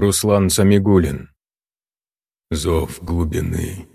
Руслан Самигулин. Зов глубины.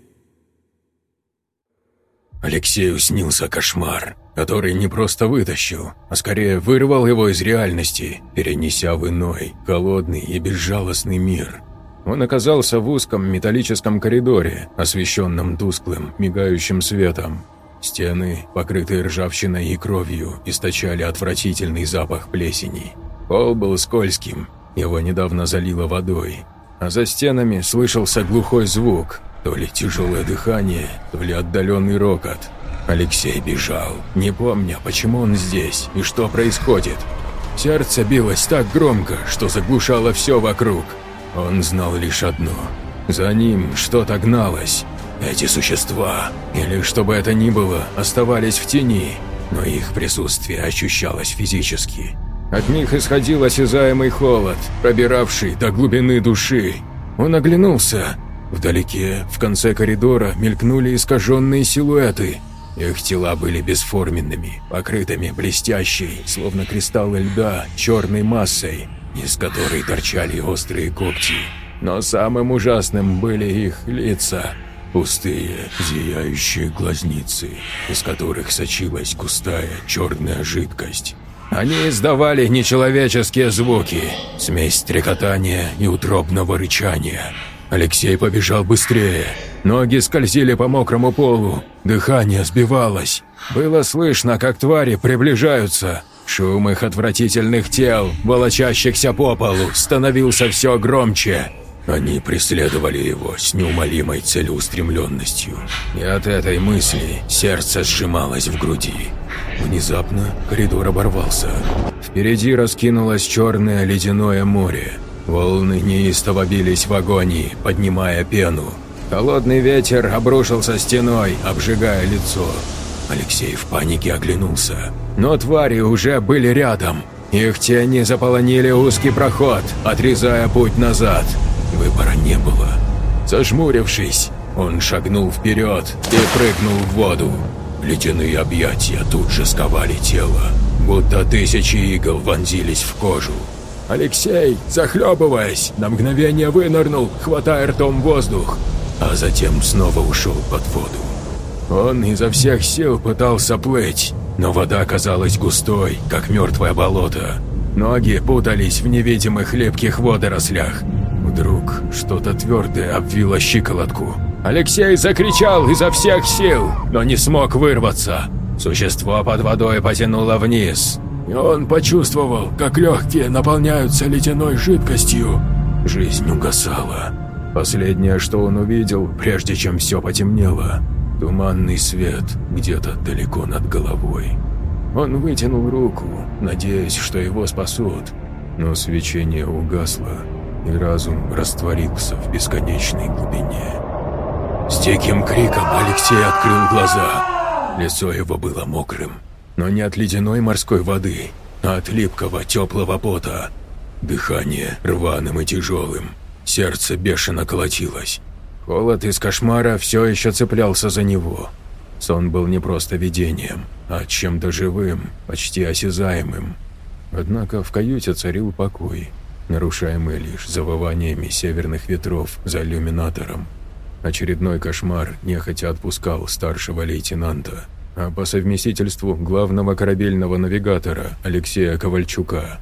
Алексею снился кошмар, который не просто вытащил, а скорее вырвал его из реальности, перенеся в иной, холодный и безжалостный мир. Он оказался в узком металлическом коридоре, освещенном тусклым, мигающим светом. Стены, покрытые ржавчиной и кровью, источали отвратительный запах плесени. Пол был скользким, его недавно залило водой, а за стенами слышался глухой звук, то ли тяжелое дыхание, то ли отдаленный рокот. Алексей бежал, не помня, почему он здесь и что происходит. Сердце билось так громко, что заглушало все вокруг. Он знал лишь одно. За ним что-то гналось. Эти существа, или что бы это ни было, оставались в тени, но их присутствие ощущалось физически. От них исходил осязаемый холод, пробиравший до глубины души. Он оглянулся. Вдалеке, в конце коридора, мелькнули искаженные силуэты. Их тела были бесформенными, покрытыми блестящей, словно кристаллы льда, черной массой, из которой торчали острые когти. Но самым ужасным были их лица. Пустые, зияющие глазницы, из которых сочилась густая черная жидкость. Они издавали нечеловеческие звуки, смесь трекотания и утробного рычания. Алексей побежал быстрее. Ноги скользили по мокрому полу, дыхание сбивалось. Было слышно, как твари приближаются. Шум их отвратительных тел, волочащихся по полу, становился все громче. Они преследовали его с неумолимой целеустремленностью. И от этой мысли сердце сжималось в груди. Внезапно коридор оборвался. Впереди раскинулось черное ледяное море. Волны неистово бились в агонии, поднимая пену. Холодный ветер обрушился стеной, обжигая лицо. Алексей в панике оглянулся. Но твари уже были рядом. Их тени заполонили узкий проход, отрезая путь назад. Выбора не было. Зажмурившись, он шагнул вперед и прыгнул в воду. Ледяные объятия тут же сковали тело, будто тысячи игл вонзились в кожу. Алексей, захлебываясь, на мгновение вынырнул, хватая ртом воздух, а затем снова ушел под воду. Он изо всех сил пытался плыть, но вода оказалась густой, как мертвое болото. Ноги путались в невидимых лепких водорослях, Вдруг что-то твердое обвило щиколотку. Алексей закричал изо всех сил, но не смог вырваться. Существо под водой потянуло вниз. И он почувствовал, как легкие наполняются ледяной жидкостью. Жизнь угасала. Последнее, что он увидел, прежде чем все потемнело – туманный свет где-то далеко над головой. Он вытянул руку, надеясь, что его спасут, но свечение угасло, и разум растворился в бесконечной глубине. С диким криком Алексей открыл глаза. Лицо его было мокрым, но не от ледяной морской воды, а от липкого теплого пота. Дыхание рваным и тяжелым, сердце бешено колотилось. Холод из кошмара все еще цеплялся за него. Сон был не просто видением, а чем-то живым, почти осязаемым. Однако в каюте царил покой нарушаемый лишь завываниями северных ветров за иллюминатором. Очередной кошмар нехотя отпускал старшего лейтенанта, а по совместительству главного корабельного навигатора Алексея Ковальчука.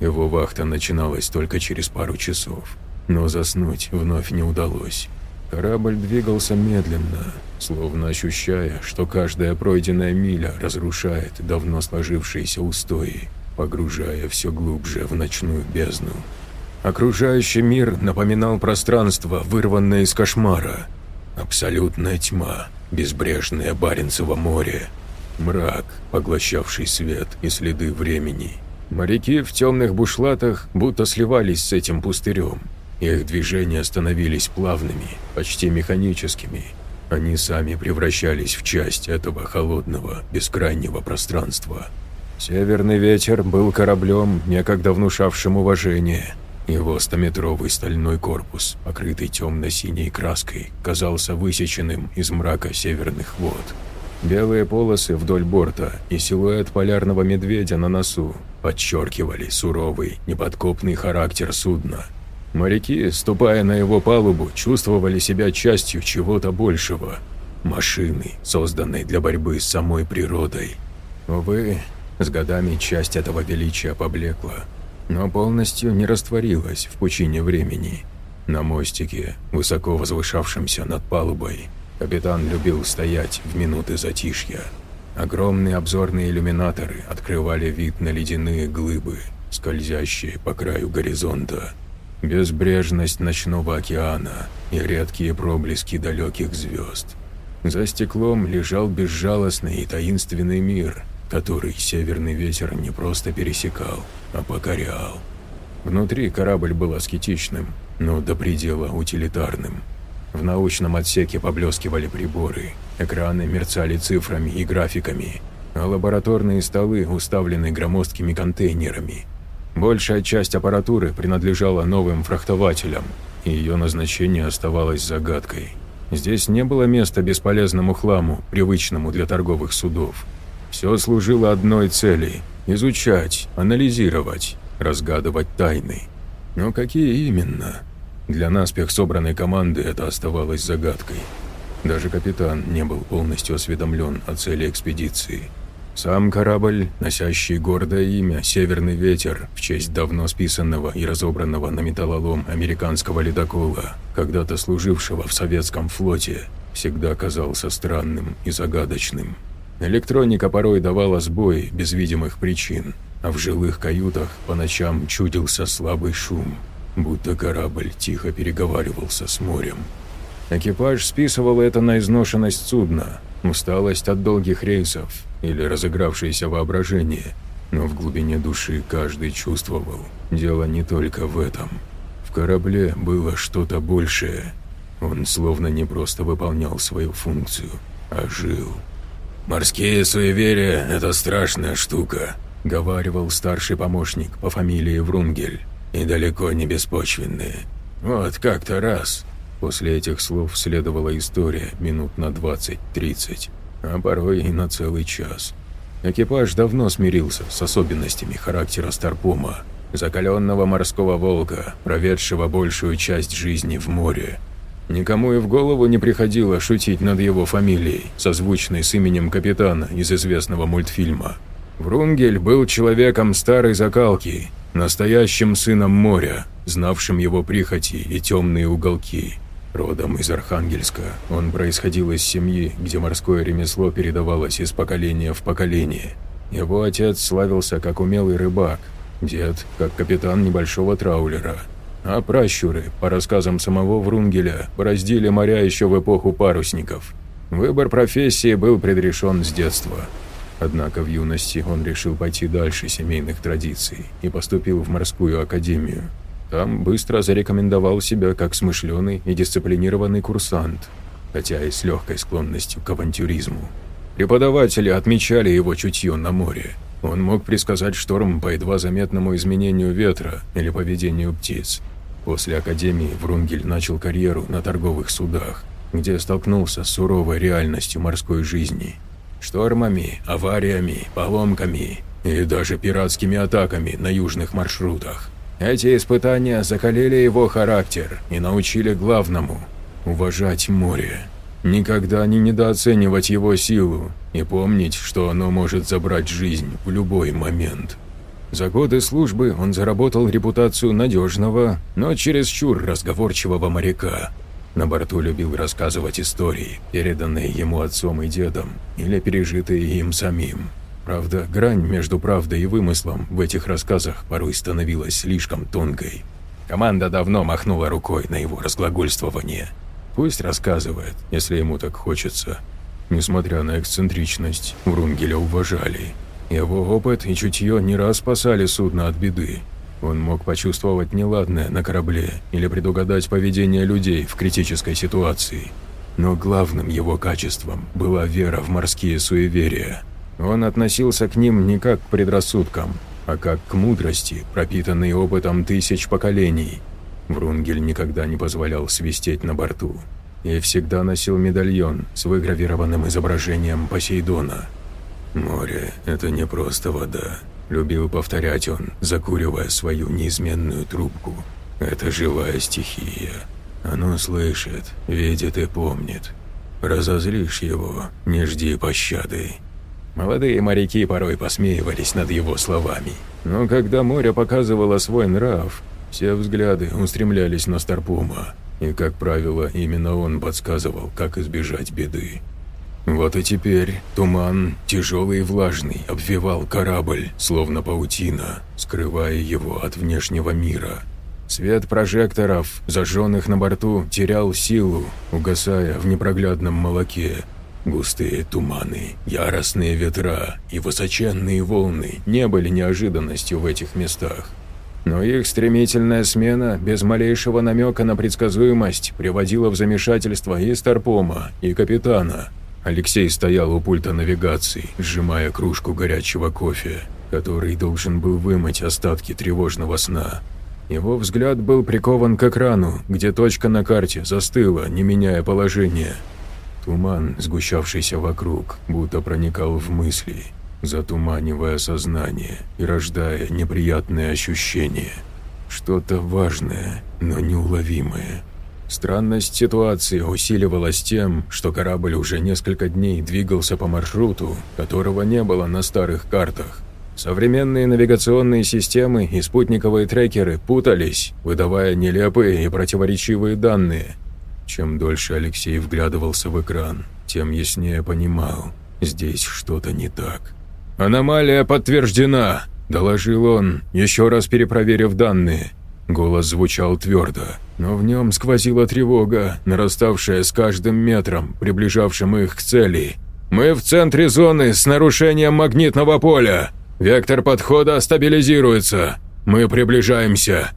Его вахта начиналась только через пару часов, но заснуть вновь не удалось. Корабль двигался медленно, словно ощущая, что каждая пройденная миля разрушает давно сложившиеся устои погружая все глубже в ночную бездну. Окружающий мир напоминал пространство, вырванное из кошмара. Абсолютная тьма, безбрежное Баренцево море, мрак, поглощавший свет и следы времени. Моряки в темных бушлатах будто сливались с этим пустырем. Их движения становились плавными, почти механическими. Они сами превращались в часть этого холодного, бескрайнего пространства. Северный ветер был кораблем, некогда внушавшим уважение. Его стометровый стальной корпус, покрытый темно-синей краской, казался высеченным из мрака северных вод. Белые полосы вдоль борта и силуэт полярного медведя на носу подчеркивали суровый, неподкопный характер судна. Моряки, ступая на его палубу, чувствовали себя частью чего-то большего. Машины, созданной для борьбы с самой природой. Увы, с годами часть этого величия поблекла, но полностью не растворилась в пучине времени. На мостике, высоко возвышавшемся над палубой, капитан любил стоять в минуты затишья. Огромные обзорные иллюминаторы открывали вид на ледяные глыбы, скользящие по краю горизонта. Безбрежность ночного океана и редкие проблески далеких звезд. За стеклом лежал безжалостный и таинственный мир, который северный ветер не просто пересекал, а покорял. Внутри корабль был аскетичным, но до предела утилитарным. В научном отсеке поблескивали приборы, экраны мерцали цифрами и графиками, а лабораторные столы уставлены громоздкими контейнерами. Большая часть аппаратуры принадлежала новым фрахтователям, и ее назначение оставалось загадкой. Здесь не было места бесполезному хламу, привычному для торговых судов. Все служило одной цели – изучать, анализировать, разгадывать тайны. Но какие именно? Для наспех собранной команды это оставалось загадкой. Даже капитан не был полностью осведомлен о цели экспедиции. Сам корабль, носящий гордое имя «Северный ветер» в честь давно списанного и разобранного на металлолом американского ледокола, когда-то служившего в советском флоте, всегда казался странным и загадочным. Электроника порой давала сбой без видимых причин, а в жилых каютах по ночам чудился слабый шум, будто корабль тихо переговаривался с морем. Экипаж списывал это на изношенность судна, усталость от долгих рейсов или разыгравшееся воображение, но в глубине души каждый чувствовал, дело не только в этом. В корабле было что-то большее. Он словно не просто выполнял свою функцию, а жил. «Морские суеверия – это страшная штука», – говаривал старший помощник по фамилии Врунгель, – «и далеко не беспочвенные. Вот как-то раз». После этих слов следовала история минут на 20-30, а порой и на целый час. Экипаж давно смирился с особенностями характера Старпома, закаленного морского волка, проведшего большую часть жизни в море, Никому и в голову не приходило шутить над его фамилией, созвучной с именем капитана из известного мультфильма. Врунгель был человеком старой закалки, настоящим сыном моря, знавшим его прихоти и темные уголки. Родом из Архангельска, он происходил из семьи, где морское ремесло передавалось из поколения в поколение. Его отец славился как умелый рыбак, дед – как капитан небольшого траулера – а пращуры, по рассказам самого Врунгеля, бороздили моря еще в эпоху парусников. Выбор профессии был предрешен с детства. Однако в юности он решил пойти дальше семейных традиций и поступил в морскую академию. Там быстро зарекомендовал себя как смышленый и дисциплинированный курсант, хотя и с легкой склонностью к авантюризму. Преподаватели отмечали его чутье на море. Он мог предсказать шторм по едва заметному изменению ветра или поведению птиц. После академии Врунгель начал карьеру на торговых судах, где столкнулся с суровой реальностью морской жизни. Штормами, авариями, поломками и даже пиратскими атаками на южных маршрутах. Эти испытания закалили его характер и научили главному – уважать море. Никогда не недооценивать его силу и помнить, что оно может забрать жизнь в любой момент. За годы службы он заработал репутацию надежного, но чересчур разговорчивого моряка. На борту любил рассказывать истории, переданные ему отцом и дедом, или пережитые им самим. Правда, грань между правдой и вымыслом в этих рассказах порой становилась слишком тонкой. Команда давно махнула рукой на его разглагольствование. Пусть рассказывает, если ему так хочется. Несмотря на эксцентричность, Врунгеля уважали – его опыт и чутье не раз спасали судно от беды. Он мог почувствовать неладное на корабле или предугадать поведение людей в критической ситуации. Но главным его качеством была вера в морские суеверия. Он относился к ним не как к предрассудкам, а как к мудрости, пропитанной опытом тысяч поколений. Врунгель никогда не позволял свистеть на борту и всегда носил медальон с выгравированным изображением Посейдона – «Море – это не просто вода», – любил повторять он, закуривая свою неизменную трубку. Это живая стихия. Оно слышит, видит и помнит. Разозлишь его, не жди пощады. Молодые моряки порой посмеивались над его словами. Но когда море показывало свой нрав, все взгляды устремлялись на Старпума, и, как правило, именно он подсказывал, как избежать беды. Вот и теперь туман, тяжелый и влажный, обвивал корабль, словно паутина, скрывая его от внешнего мира. Свет прожекторов, зажженных на борту, терял силу, угасая в непроглядном молоке. Густые туманы, яростные ветра и высоченные волны не были неожиданностью в этих местах. Но их стремительная смена, без малейшего намека на предсказуемость, приводила в замешательство и Старпома, и капитана. Алексей стоял у пульта навигации, сжимая кружку горячего кофе, который должен был вымыть остатки тревожного сна. Его взгляд был прикован к экрану, где точка на карте застыла, не меняя положения. Туман, сгущавшийся вокруг, будто проникал в мысли, затуманивая сознание и рождая неприятные ощущения. Что-то важное, но неуловимое. Странность ситуации усиливалась тем, что корабль уже несколько дней двигался по маршруту, которого не было на старых картах. Современные навигационные системы и спутниковые трекеры путались, выдавая нелепые и противоречивые данные – чем дольше Алексей вглядывался в экран, тем яснее понимал, здесь что-то не так. «Аномалия подтверждена», – доложил он, еще раз перепроверив данные. Голос звучал твердо, но в нем сквозила тревога, нараставшая с каждым метром, приближавшим их к цели. «Мы в центре зоны с нарушением магнитного поля. Вектор подхода стабилизируется. Мы приближаемся.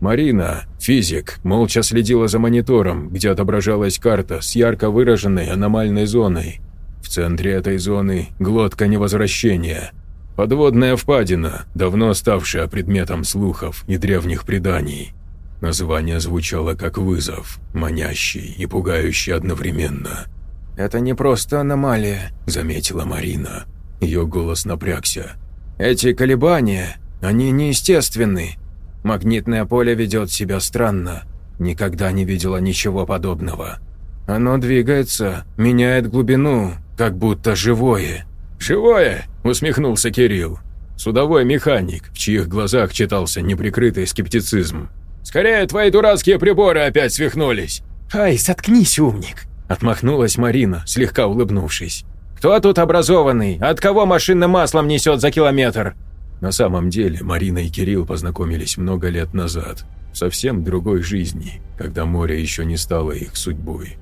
Марина, физик, молча следила за монитором, где отображалась карта с ярко выраженной аномальной зоной. В центре этой зоны – глотка невозвращения. Подводная впадина, давно ставшая предметом слухов и древних преданий. Название звучало как вызов, манящий и пугающий одновременно. «Это не просто аномалия», – заметила Марина. Ее голос напрягся. «Эти колебания, они неестественны. Магнитное поле ведет себя странно. Никогда не видела ничего подобного. Оно двигается, меняет глубину, как будто живое. «Живое?» – усмехнулся Кирилл. Судовой механик, в чьих глазах читался неприкрытый скептицизм. «Скорее, твои дурацкие приборы опять свихнулись!» «Ай, заткнись, умник!» – отмахнулась Марина, слегка улыбнувшись. «Кто тут образованный? От кого машинным маслом несет за километр?» На самом деле Марина и Кирилл познакомились много лет назад, в совсем другой жизни, когда море еще не стало их судьбой.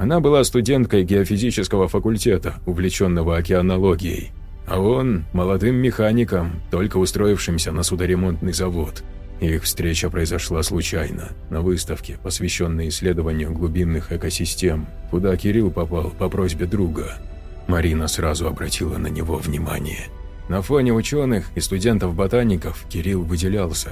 Она была студенткой геофизического факультета, увлеченного океанологией, а он – молодым механиком, только устроившимся на судоремонтный завод. Их встреча произошла случайно, на выставке, посвященной исследованию глубинных экосистем, куда Кирилл попал по просьбе друга. Марина сразу обратила на него внимание – на фоне ученых и студентов-ботаников Кирилл выделялся.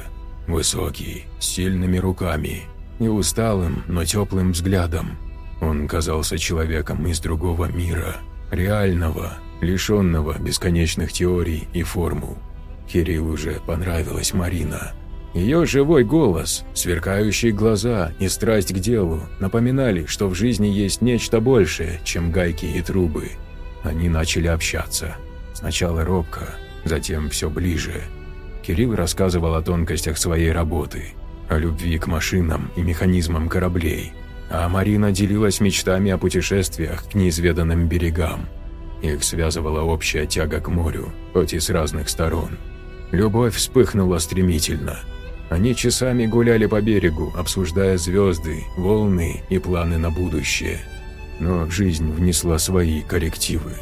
Высокий, с сильными руками и усталым, но теплым взглядом. Он казался человеком из другого мира, реального, лишенного бесконечных теорий и формул. Кирилл уже понравилась Марина. Ее живой голос, сверкающие глаза и страсть к делу напоминали, что в жизни есть нечто большее, чем гайки и трубы. Они начали общаться. Сначала робко, затем все ближе. Кирилл рассказывал о тонкостях своей работы, о любви к машинам и механизмам кораблей, а Марина делилась мечтами о путешествиях к неизведанным берегам. Их связывала общая тяга к морю, хоть и с разных сторон. Любовь вспыхнула стремительно. Они часами гуляли по берегу, обсуждая звезды, волны и планы на будущее. Но жизнь внесла свои коррективы.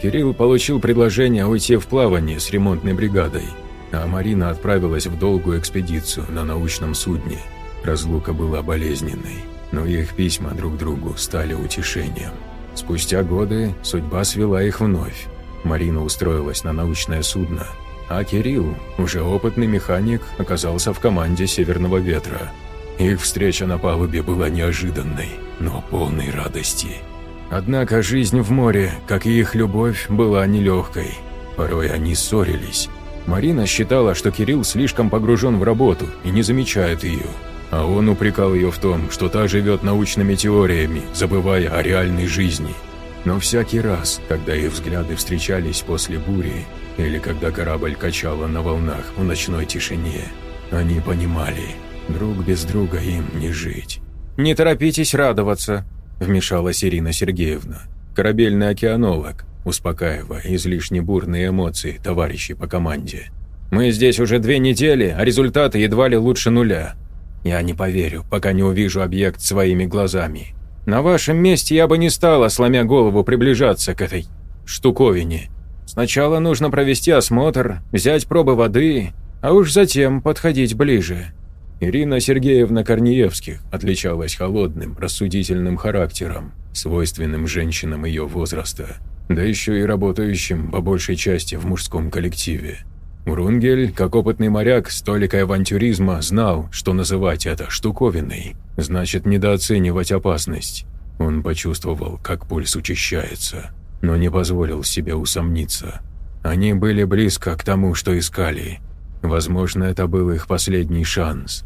Кирилл получил предложение уйти в плавание с ремонтной бригадой, а Марина отправилась в долгую экспедицию на научном судне. Разлука была болезненной, но их письма друг другу стали утешением. Спустя годы судьба свела их вновь. Марина устроилась на научное судно, а Кирилл, уже опытный механик, оказался в команде «Северного ветра». Их встреча на палубе была неожиданной, но полной радости – Однако жизнь в море, как и их любовь, была нелегкой. Порой они ссорились. Марина считала, что Кирилл слишком погружен в работу и не замечает ее. А он упрекал ее в том, что та живет научными теориями, забывая о реальной жизни. Но всякий раз, когда их взгляды встречались после бури, или когда корабль качало на волнах в ночной тишине, они понимали, друг без друга им не жить. «Не торопитесь радоваться», – вмешалась Ирина Сергеевна, корабельный океанолог, успокаивая излишне бурные эмоции товарищей по команде. «Мы здесь уже две недели, а результаты едва ли лучше нуля. Я не поверю, пока не увижу объект своими глазами. На вашем месте я бы не стала, сломя голову, приближаться к этой штуковине. Сначала нужно провести осмотр, взять пробы воды, а уж затем подходить ближе». Ирина Сергеевна Корнеевских отличалась холодным, рассудительным характером, свойственным женщинам ее возраста, да еще и работающим по большей части в мужском коллективе. Рунгель, как опытный моряк с авантюризма, знал, что называть это штуковиной, значит недооценивать опасность. Он почувствовал, как пульс учащается, но не позволил себе усомниться. Они были близко к тому, что искали. Возможно, это был их последний шанс.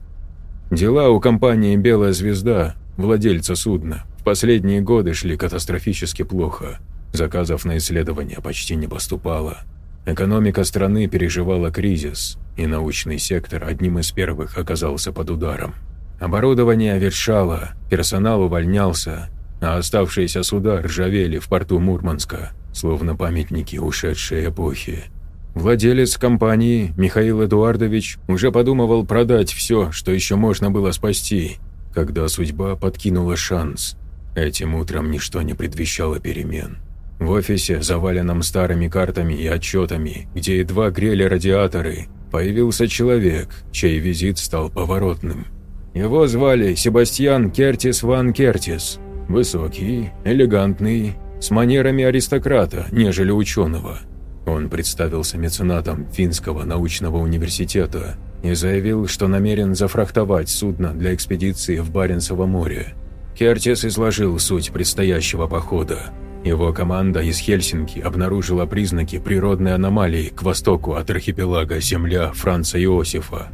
Дела у компании «Белая звезда», владельца судна, в последние годы шли катастрофически плохо. Заказов на исследования почти не поступало. Экономика страны переживала кризис, и научный сектор одним из первых оказался под ударом. Оборудование ветшало, персонал увольнялся, а оставшиеся суда ржавели в порту Мурманска, словно памятники ушедшей эпохи. Владелец компании Михаил Эдуардович уже подумывал продать все, что еще можно было спасти, когда судьба подкинула шанс. Этим утром ничто не предвещало перемен. В офисе, заваленном старыми картами и отчетами, где едва грели радиаторы, появился человек, чей визит стал поворотным. Его звали Себастьян Кертис Ван Кертис. Высокий, элегантный, с манерами аристократа, нежели ученого. Он представился меценатом Финского научного университета и заявил, что намерен зафрахтовать судно для экспедиции в Баренцево море. Кертис изложил суть предстоящего похода, его команда из Хельсинки обнаружила признаки природной аномалии к востоку от архипелага Земля Франца Иосифа.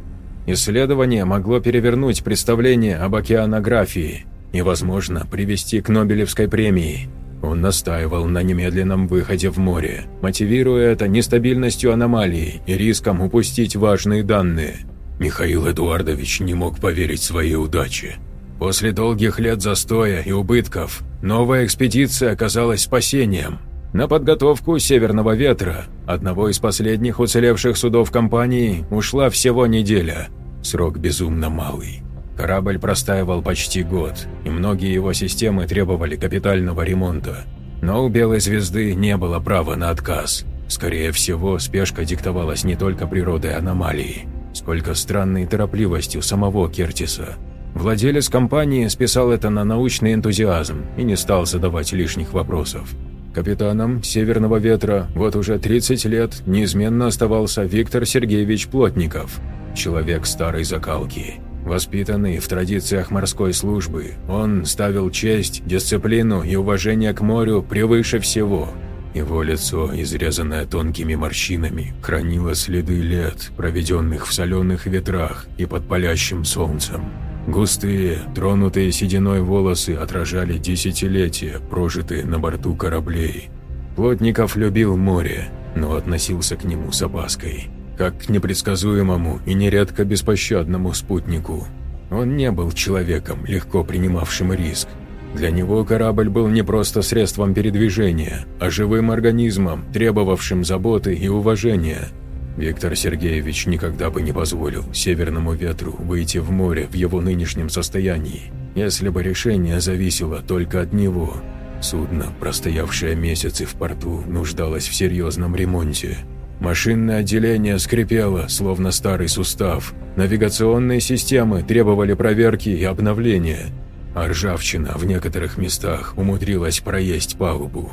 Исследование могло перевернуть представление об океанографии и, возможно, привести к Нобелевской премии. Он настаивал на немедленном выходе в море, мотивируя это нестабильностью аномалии и риском упустить важные данные. Михаил Эдуардович не мог поверить своей удаче. После долгих лет застоя и убытков новая экспедиция оказалась спасением. На подготовку «Северного ветра», одного из последних уцелевших судов компании, ушла всего неделя. Срок безумно малый. Корабль простаивал почти год, и многие его системы требовали капитального ремонта. Но у «Белой звезды» не было права на отказ. Скорее всего, спешка диктовалась не только природой аномалии, сколько странной торопливостью самого Кертиса – Владелец компании списал это на научный энтузиазм и не стал задавать лишних вопросов. Капитаном «Северного ветра» вот уже 30 лет неизменно оставался Виктор Сергеевич Плотников, человек старой закалки. Воспитанный в традициях морской службы, он ставил честь, дисциплину и уважение к морю превыше всего. Его лицо, изрезанное тонкими морщинами, хранило следы лет, проведенных в соленых ветрах и под палящим солнцем. Густые, тронутые сединой волосы отражали десятилетия, прожитые на борту кораблей. Плотников любил море, но относился к нему с опаской, как к непредсказуемому и нередко беспощадному спутнику. Он не был человеком, легко принимавшим риск. Для него корабль был не просто средством передвижения, а живым организмом, требовавшим заботы и уважения – Виктор Сергеевич никогда бы не позволил Северному ветру выйти в море в его нынешнем состоянии, если бы решение зависело только от него. Судно, простоявшее месяцы в порту, нуждалось в серьезном ремонте. Машинное отделение скрипело, словно старый сустав. Навигационные системы требовали проверки и обновления. А ржавчина в некоторых местах умудрилась проесть палубу.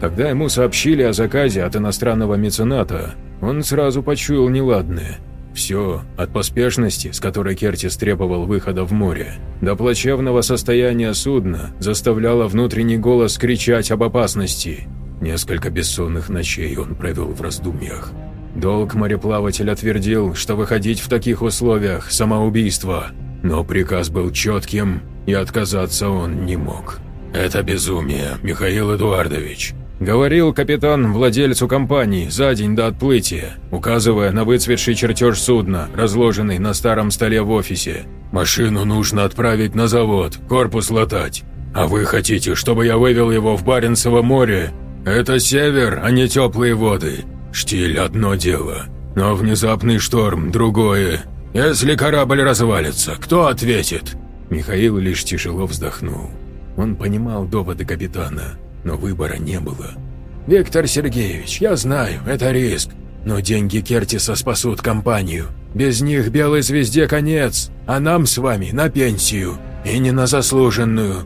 Когда ему сообщили о заказе от иностранного мецената, он сразу почуял неладное. Все, от поспешности, с которой Кертис требовал выхода в море, до плачевного состояния судна, заставляло внутренний голос кричать об опасности. Несколько бессонных ночей он провел в раздумьях. Долг мореплавателя твердил, что выходить в таких условиях – самоубийство. но приказ был четким, и отказаться он не мог. «Это безумие, Михаил Эдуардович», – говорил капитан владельцу компании за день до отплытия, указывая на выцветший чертеж судна, разложенный на старом столе в офисе. «Машину нужно отправить на завод, корпус латать. А вы хотите, чтобы я вывел его в Баренцево море? Это север, а не теплые воды. Штиль – одно дело, но внезапный шторм – другое. Если корабль развалится, кто ответит?» Михаил лишь тяжело вздохнул. Он понимал доводы капитана, но выбора не было. «Виктор Сергеевич, я знаю, это риск, но деньги Кертиса спасут компанию. Без них Белой Звезде конец, а нам с вами на пенсию, и не на заслуженную.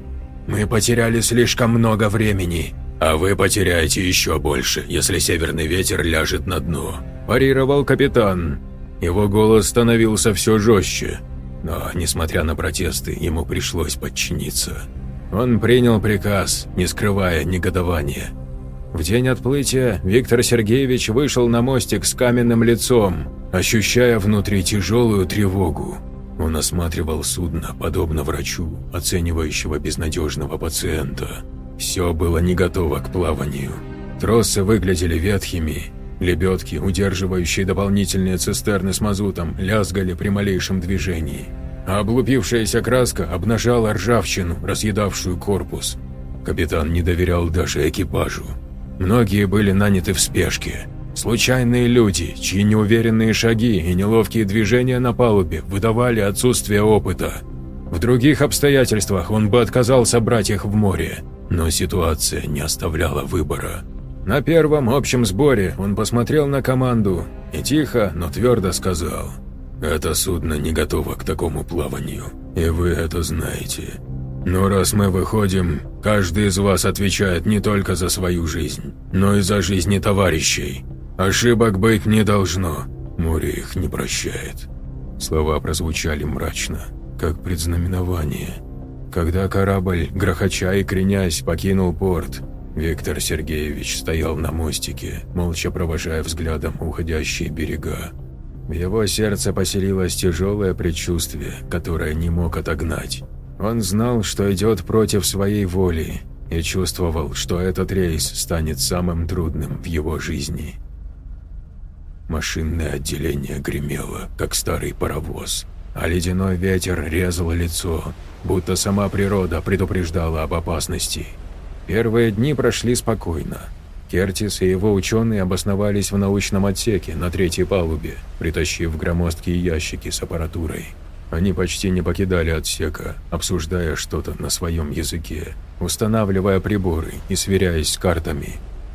Мы потеряли слишком много времени, а вы потеряете еще больше, если Северный Ветер ляжет на дно», – парировал капитан. Его голос становился все жестче, но, несмотря на протесты, ему пришлось подчиниться. Он принял приказ, не скрывая негодования. В день отплытия Виктор Сергеевич вышел на мостик с каменным лицом, ощущая внутри тяжелую тревогу. Он осматривал судно, подобно врачу, оценивающего безнадежного пациента. Все было не готово к плаванию. Тросы выглядели ветхими, лебедки, удерживающие дополнительные цистерны с мазутом, лязгали при малейшем движении облупившаяся краска обнажала ржавчину, разъедавшую корпус. Капитан не доверял даже экипажу. Многие были наняты в спешке. Случайные люди, чьи неуверенные шаги и неловкие движения на палубе выдавали отсутствие опыта. В других обстоятельствах он бы отказался брать их в море, но ситуация не оставляла выбора. На первом общем сборе он посмотрел на команду и тихо, но твердо сказал – это судно не готово к такому плаванию, и вы это знаете. Но раз мы выходим, каждый из вас отвечает не только за свою жизнь, но и за жизни товарищей. Ошибок быть не должно, море их не прощает». Слова прозвучали мрачно, как предзнаменование. Когда корабль, грохоча и кренясь, покинул порт, Виктор Сергеевич стоял на мостике, молча провожая взглядом уходящие берега. В его сердце поселилось тяжелое предчувствие, которое не мог отогнать. Он знал, что идет против своей воли, и чувствовал, что этот рейс станет самым трудным в его жизни. Машинное отделение гремело, как старый паровоз, а ледяной ветер резал лицо, будто сама природа предупреждала об опасности. Первые дни прошли спокойно. Кертис и его ученые обосновались в научном отсеке на третьей палубе, притащив громоздкие ящики с аппаратурой. Они почти не покидали отсека, обсуждая что-то на своем языке, устанавливая приборы и сверяясь с картами.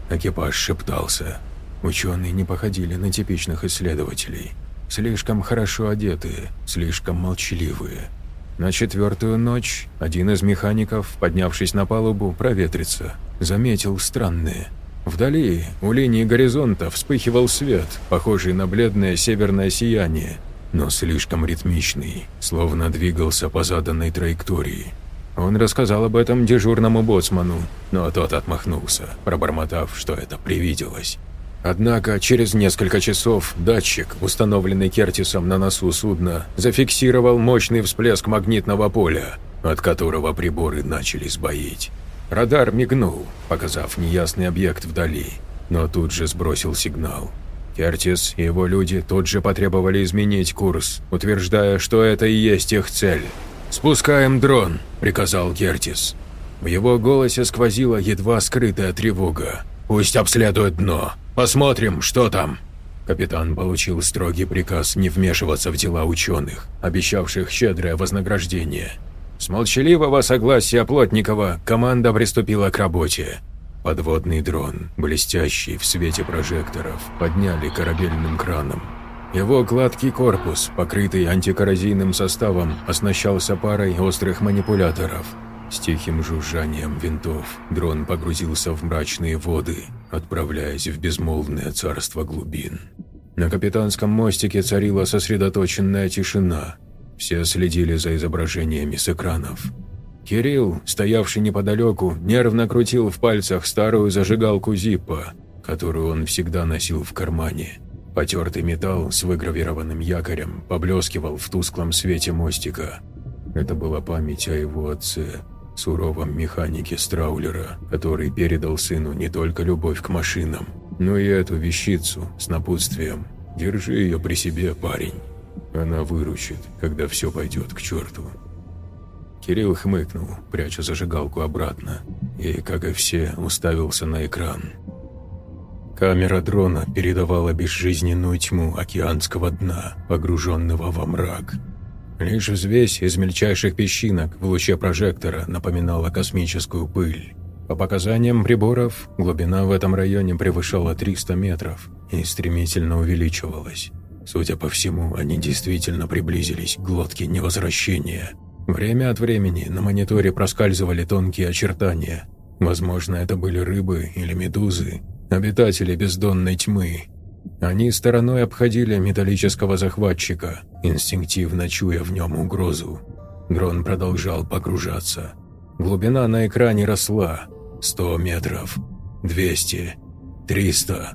Экипаж шептался. Ученые не походили на типичных исследователей. Слишком хорошо одетые, слишком молчаливые. На четвертую ночь один из механиков, поднявшись на палубу, проветриться, заметил странное – Вдали, у линии горизонта, вспыхивал свет, похожий на бледное северное сияние, но слишком ритмичный, словно двигался по заданной траектории. Он рассказал об этом дежурному боцману, но тот отмахнулся, пробормотав, что это привиделось. Однако через несколько часов датчик, установленный Кертисом на носу судна, зафиксировал мощный всплеск магнитного поля, от которого приборы начали сбоить. Радар мигнул, показав неясный объект вдали, но тут же сбросил сигнал. Кертис и его люди тут же потребовали изменить курс, утверждая, что это и есть их цель. «Спускаем дрон», – приказал Кертис. В его голосе сквозила едва скрытая тревога. «Пусть обследует дно. Посмотрим, что там». Капитан получил строгий приказ не вмешиваться в дела ученых, обещавших щедрое вознаграждение – с молчаливого согласия Плотникова команда приступила к работе. Подводный дрон, блестящий в свете прожекторов, подняли корабельным краном. Его гладкий корпус, покрытый антикоррозийным составом, оснащался парой острых манипуляторов. С тихим жужжанием винтов дрон погрузился в мрачные воды, отправляясь в безмолвное царство глубин. На капитанском мостике царила сосредоточенная тишина – все следили за изображениями с экранов. Кирилл, стоявший неподалеку, нервно крутил в пальцах старую зажигалку Зиппа, которую он всегда носил в кармане. Потертый металл с выгравированным якорем поблескивал в тусклом свете мостика. Это была память о его отце, суровом механике Страулера, который передал сыну не только любовь к машинам, но и эту вещицу с напутствием «Держи ее при себе, парень. Она выручит, когда все пойдет к черту». Кирилл хмыкнул, пряча зажигалку обратно, и, как и все, уставился на экран. Камера дрона передавала безжизненную тьму океанского дна, погруженного во мрак. Лишь взвесь из мельчайших песчинок в луче прожектора напоминала космическую пыль. По показаниям приборов, глубина в этом районе превышала 300 метров и стремительно увеличивалась. Судя по всему, они действительно приблизились к глотке невозвращения. Время от времени на мониторе проскальзывали тонкие очертания. Возможно, это были рыбы или медузы, обитатели бездонной тьмы. Они стороной обходили металлического захватчика, инстинктивно чуя в нем угрозу. Дрон продолжал погружаться. Глубина на экране росла. 100 метров, 200, 300.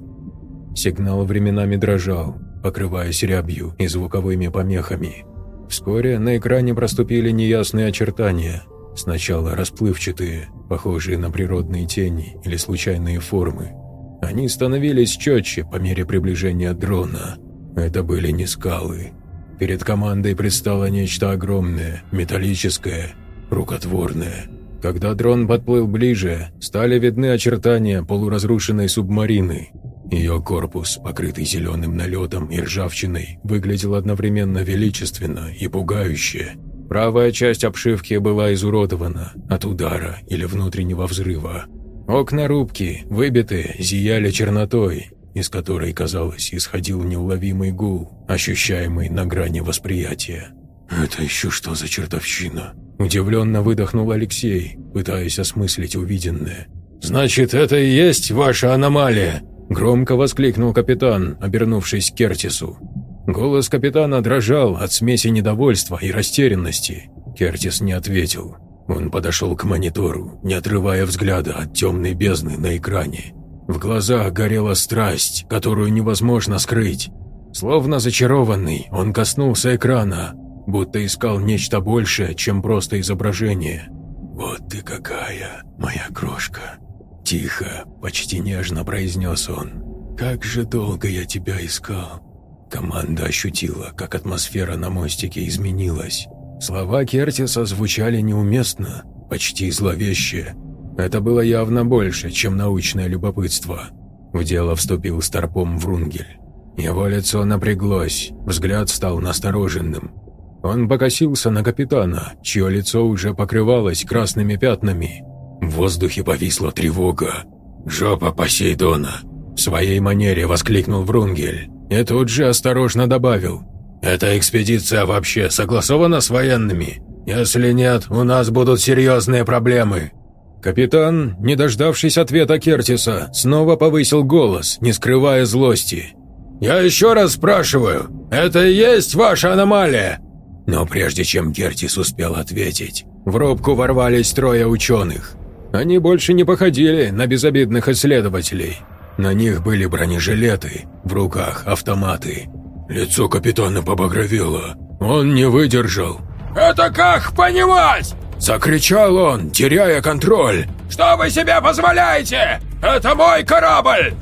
Сигнал временами дрожал, покрываясь рябью и звуковыми помехами. Вскоре на экране проступили неясные очертания, сначала расплывчатые, похожие на природные тени или случайные формы, они становились четче по мере приближения дрона. Это были не скалы. Перед командой предстало нечто огромное, металлическое, рукотворное. Когда дрон подплыл ближе, стали видны очертания полуразрушенной субмарины. Ее корпус, покрытый зеленым налетом и ржавчиной, выглядел одновременно величественно и пугающе. Правая часть обшивки была изуродована от удара или внутреннего взрыва, Окна рубки, выбиты, зияли чернотой, из которой, казалось, исходил неуловимый гул, ощущаемый на грани восприятия. «Это еще что за чертовщина?» Удивленно выдохнул Алексей, пытаясь осмыслить увиденное. «Значит, это и есть ваша аномалия?» Громко воскликнул капитан, обернувшись к Кертису. Голос капитана дрожал от смеси недовольства и растерянности. Кертис не ответил. Он подошел к монитору, не отрывая взгляда от темной бездны на экране. В глазах горела страсть, которую невозможно скрыть. Словно зачарованный, он коснулся экрана, будто искал нечто большее, чем просто изображение. «Вот ты какая, моя крошка!» Тихо, почти нежно произнес он. «Как же долго я тебя искал!» Команда ощутила, как атмосфера на мостике изменилась. Слова Кертиса звучали неуместно, почти зловеще. Это было явно больше, чем научное любопытство. В дело вступил Старпом Врунгель. Его лицо напряглось, взгляд стал настороженным. Он покосился на капитана, чье лицо уже покрывалось красными пятнами. В воздухе повисла тревога. «Жопа Посейдона!» В своей манере воскликнул Врунгель и тут же осторожно добавил – эта экспедиция вообще согласована с военными? Если нет, у нас будут серьезные проблемы». Капитан, не дождавшись ответа Кертиса, снова повысил голос, не скрывая злости. «Я еще раз спрашиваю, это и есть ваша аномалия?» Но прежде чем Кертис успел ответить, в рубку ворвались трое ученых. Они больше не походили на безобидных исследователей. На них были бронежилеты, в руках автоматы, Лицо капитана побагровело. Он не выдержал. «Это как понимать?» Закричал он, теряя контроль. «Что вы себе позволяете? Это мой корабль!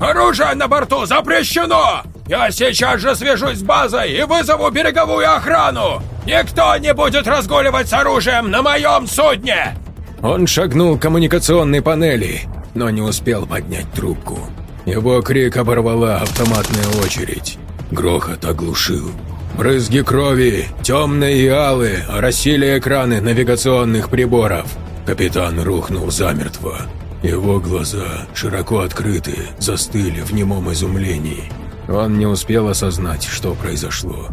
Оружие на борту запрещено! Я сейчас же свяжусь с базой и вызову береговую охрану! Никто не будет разгуливать с оружием на моем судне!» Он шагнул к коммуникационной панели, но не успел поднять трубку. Его крик оборвала автоматная очередь. Грохот оглушил. Брызги крови, темные и алые, оросили экраны навигационных приборов. Капитан рухнул замертво. Его глаза, широко открыты, застыли в немом изумлении. Он не успел осознать, что произошло.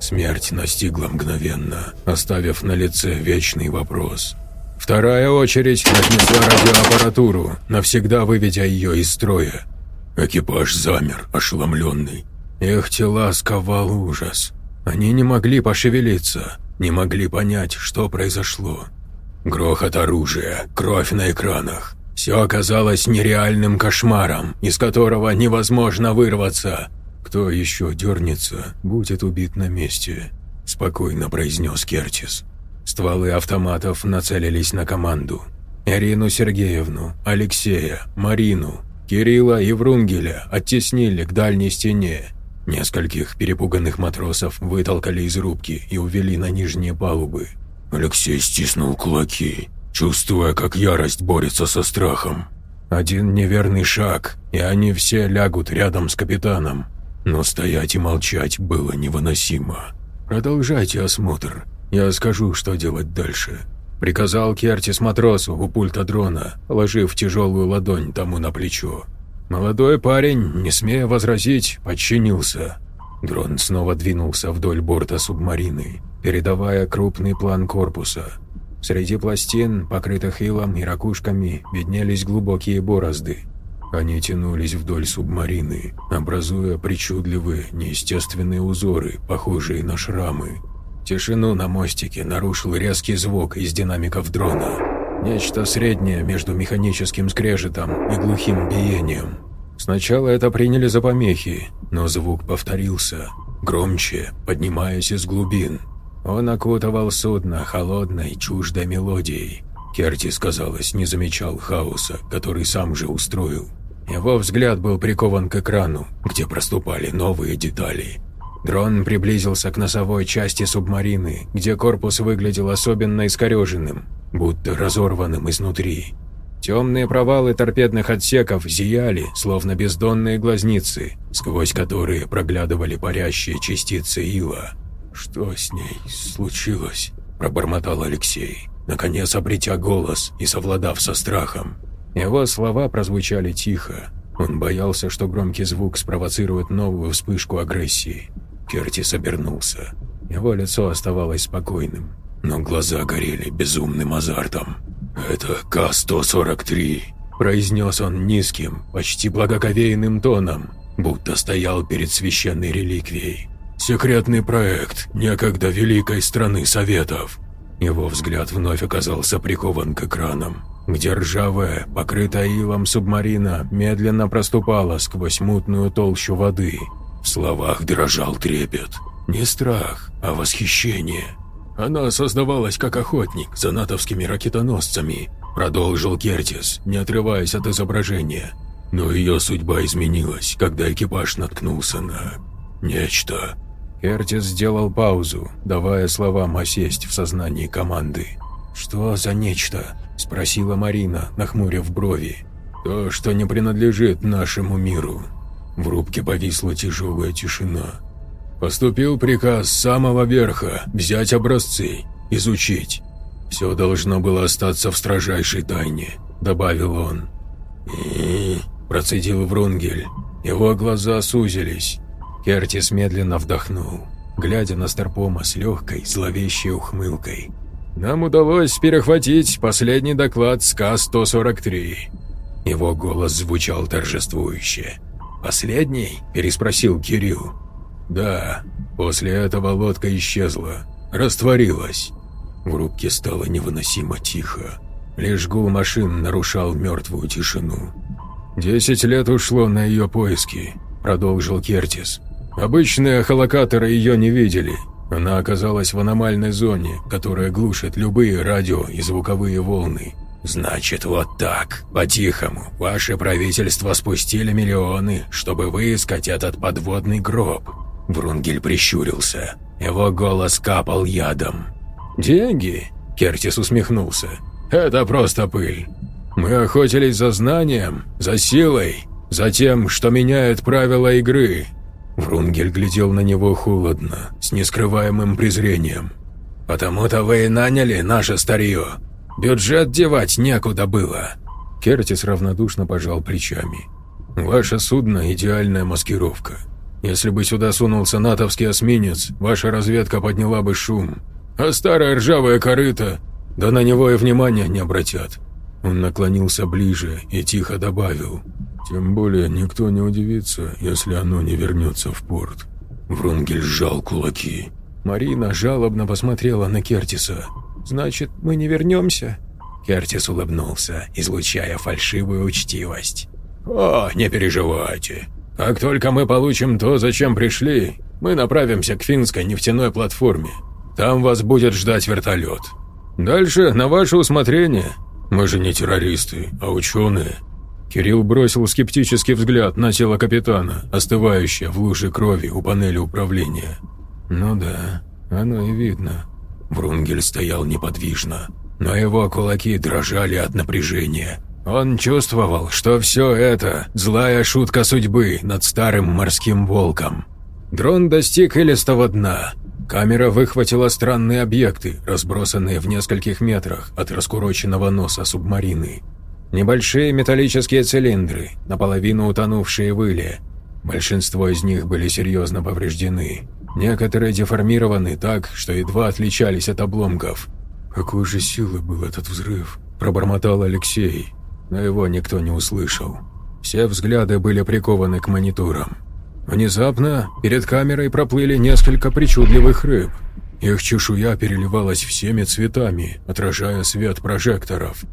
Смерть настигла мгновенно, оставив на лице вечный вопрос. Вторая очередь отнесла радиоаппаратуру, навсегда выведя ее из строя. Экипаж замер, ошеломленный. Их тела сковал ужас. Они не могли пошевелиться, не могли понять, что произошло. Грохот оружия, кровь на экранах. Все оказалось нереальным кошмаром, из которого невозможно вырваться. Кто еще дернется, будет убит на месте, спокойно произнес Кертис. Стволы автоматов нацелились на команду. Ирину Сергеевну, Алексея, Марину, Кирилла и Врунгеля оттеснили к дальней стене. Нескольких перепуганных матросов вытолкали из рубки и увели на нижние палубы. Алексей стиснул кулаки, чувствуя, как ярость борется со страхом. Один неверный шаг, и они все лягут рядом с капитаном. Но стоять и молчать было невыносимо. «Продолжайте осмотр. Я скажу, что делать дальше», – приказал Кертис матросу у пульта дрона, положив тяжелую ладонь тому на плечо. Молодой парень, не смея возразить, подчинился. Дрон снова двинулся вдоль борта субмарины, передавая крупный план корпуса. Среди пластин, покрытых илом и ракушками, виднелись глубокие борозды. Они тянулись вдоль субмарины, образуя причудливые, неестественные узоры, похожие на шрамы. Тишину на мостике нарушил резкий звук из динамиков дрона. Нечто среднее между механическим скрежетом и глухим биением. Сначала это приняли за помехи, но звук повторился, громче, поднимаясь из глубин. Он окутывал судно холодной, чуждой мелодией. Кертис, казалось, не замечал хаоса, который сам же устроил. Его взгляд был прикован к экрану, где проступали новые детали. Дрон приблизился к носовой части субмарины, где корпус выглядел особенно искореженным, будто разорванным изнутри. Темные провалы торпедных отсеков зияли, словно бездонные глазницы, сквозь которые проглядывали парящие частицы ила. «Что с ней случилось?» – пробормотал Алексей, наконец обретя голос и совладав со страхом. Его слова прозвучали тихо. Он боялся, что громкий звук спровоцирует новую вспышку агрессии. Кертис обернулся. Его лицо оставалось спокойным, но глаза горели безумным азартом. «Это К-143», – произнес он низким, почти благоговейным тоном, будто стоял перед священной реликвией. «Секретный проект некогда великой страны Советов». Его взгляд вновь оказался прикован к экранам, где ржавая, покрытая илом субмарина медленно проступала сквозь мутную толщу воды. В словах дрожал трепет. Не страх, а восхищение – она создавалась как охотник за натовскими ракетоносцами, продолжил Кертис, не отрываясь от изображения. Но ее судьба изменилась, когда экипаж наткнулся на... нечто. Кертис сделал паузу, давая словам осесть в сознании команды. «Что за нечто?» – спросила Марина, нахмурив брови. «То, что не принадлежит нашему миру». В рубке повисла тяжелая тишина. Поступил приказ с самого верха взять образцы, изучить. Все должно было остаться в строжайшей тайне, добавил он. И процедил Врунгель. Его глаза сузились. Кертис медленно вдохнул, глядя на Старпома с легкой, зловещей ухмылкой. «Нам удалось перехватить последний доклад СК-143». Его голос звучал торжествующе. «Последний?» – переспросил Кирилл. Да, после этого лодка исчезла, растворилась. В рубке стало невыносимо тихо. Лишь гул машин нарушал мертвую тишину. «Десять лет ушло на ее поиски», – продолжил Кертис. «Обычные холокаторы ее не видели. Она оказалась в аномальной зоне, которая глушит любые радио и звуковые волны. Значит, вот так, по-тихому, ваше правительство спустили миллионы, чтобы выискать этот подводный гроб. Врунгель прищурился. Его голос капал ядом. «Деньги?» – Кертис усмехнулся. «Это просто пыль. Мы охотились за знанием, за силой, за тем, что меняет правила игры». Врунгель глядел на него холодно, с нескрываемым презрением. «Потому-то вы и наняли наше старье. Бюджет девать некуда было». Кертис равнодушно пожал плечами. «Ваше судно – идеальная маскировка. Если бы сюда сунулся натовский эсминец, ваша разведка подняла бы шум. А старая ржавая корыта, да на него и внимания не обратят». Он наклонился ближе и тихо добавил. «Тем более никто не удивится, если оно не вернется в порт». Врунгель сжал кулаки. Марина жалобно посмотрела на Кертиса. «Значит, мы не вернемся?» Кертис улыбнулся, излучая фальшивую учтивость. «О, не переживайте. Как только мы получим то, зачем пришли, мы направимся к финской нефтяной платформе. Там вас будет ждать вертолет. Дальше на ваше усмотрение. Мы же не террористы, а ученые». Кирилл бросил скептический взгляд на тело капитана, остывающее в луже крови у панели управления. «Ну да, оно и видно». Врунгель стоял неподвижно, но его кулаки дрожали от напряжения. Он чувствовал, что все это – злая шутка судьбы над старым морским волком. Дрон достиг илистого дна. Камера выхватила странные объекты, разбросанные в нескольких метрах от раскуроченного носа субмарины. Небольшие металлические цилиндры, наполовину утонувшие в иле. Большинство из них были серьезно повреждены. Некоторые деформированы так, что едва отличались от обломков. «Какой же силы был этот взрыв?» – пробормотал Алексей но его никто не услышал. Все взгляды были прикованы к мониторам. Внезапно перед камерой проплыли несколько причудливых рыб. Их чешуя переливалась всеми цветами, отражая свет прожекторов.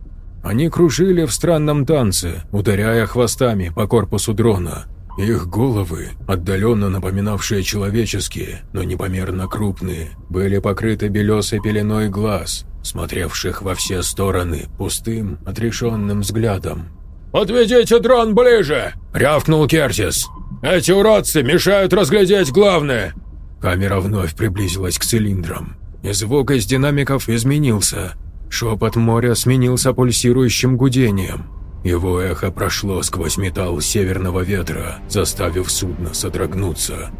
Они кружили в странном танце, ударяя хвостами по корпусу дрона. Их головы, отдаленно напоминавшие человеческие, но непомерно крупные, были покрыты белесой пеленой глаз, смотревших во все стороны пустым, отрешенным взглядом. «Подведите дрон ближе!» – рявкнул Кертис. «Эти уродцы мешают разглядеть главное!» Камера вновь приблизилась к цилиндрам, и звук из динамиков изменился. Шепот моря сменился пульсирующим гудением. Его эхо прошло сквозь металл северного ветра, заставив судно содрогнуться.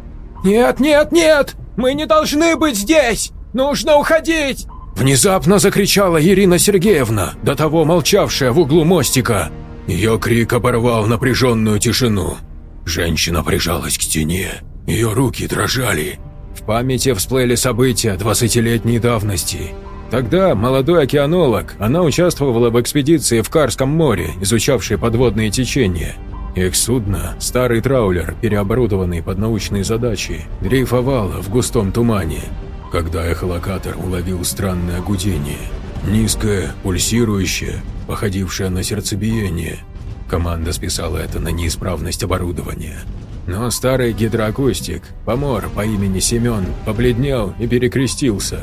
«Нет, нет, нет! Мы не должны быть здесь! Нужно уходить!» Внезапно закричала Ирина Сергеевна, до того молчавшая в углу мостика. Ее крик оборвал напряженную тишину. Женщина прижалась к стене. Ее руки дрожали. В памяти всплыли события двадцатилетней давности. Тогда, молодой океанолог, она участвовала в экспедиции в Карском море, изучавшей подводные течения. Их судно, старый траулер, переоборудованный под научные задачи, дрейфовало в густом тумане когда эхолокатор уловил странное гудение. Низкое, пульсирующее, походившее на сердцебиение. Команда списала это на неисправность оборудования. Но старый гидроакустик, помор по имени Семен, побледнел и перекрестился.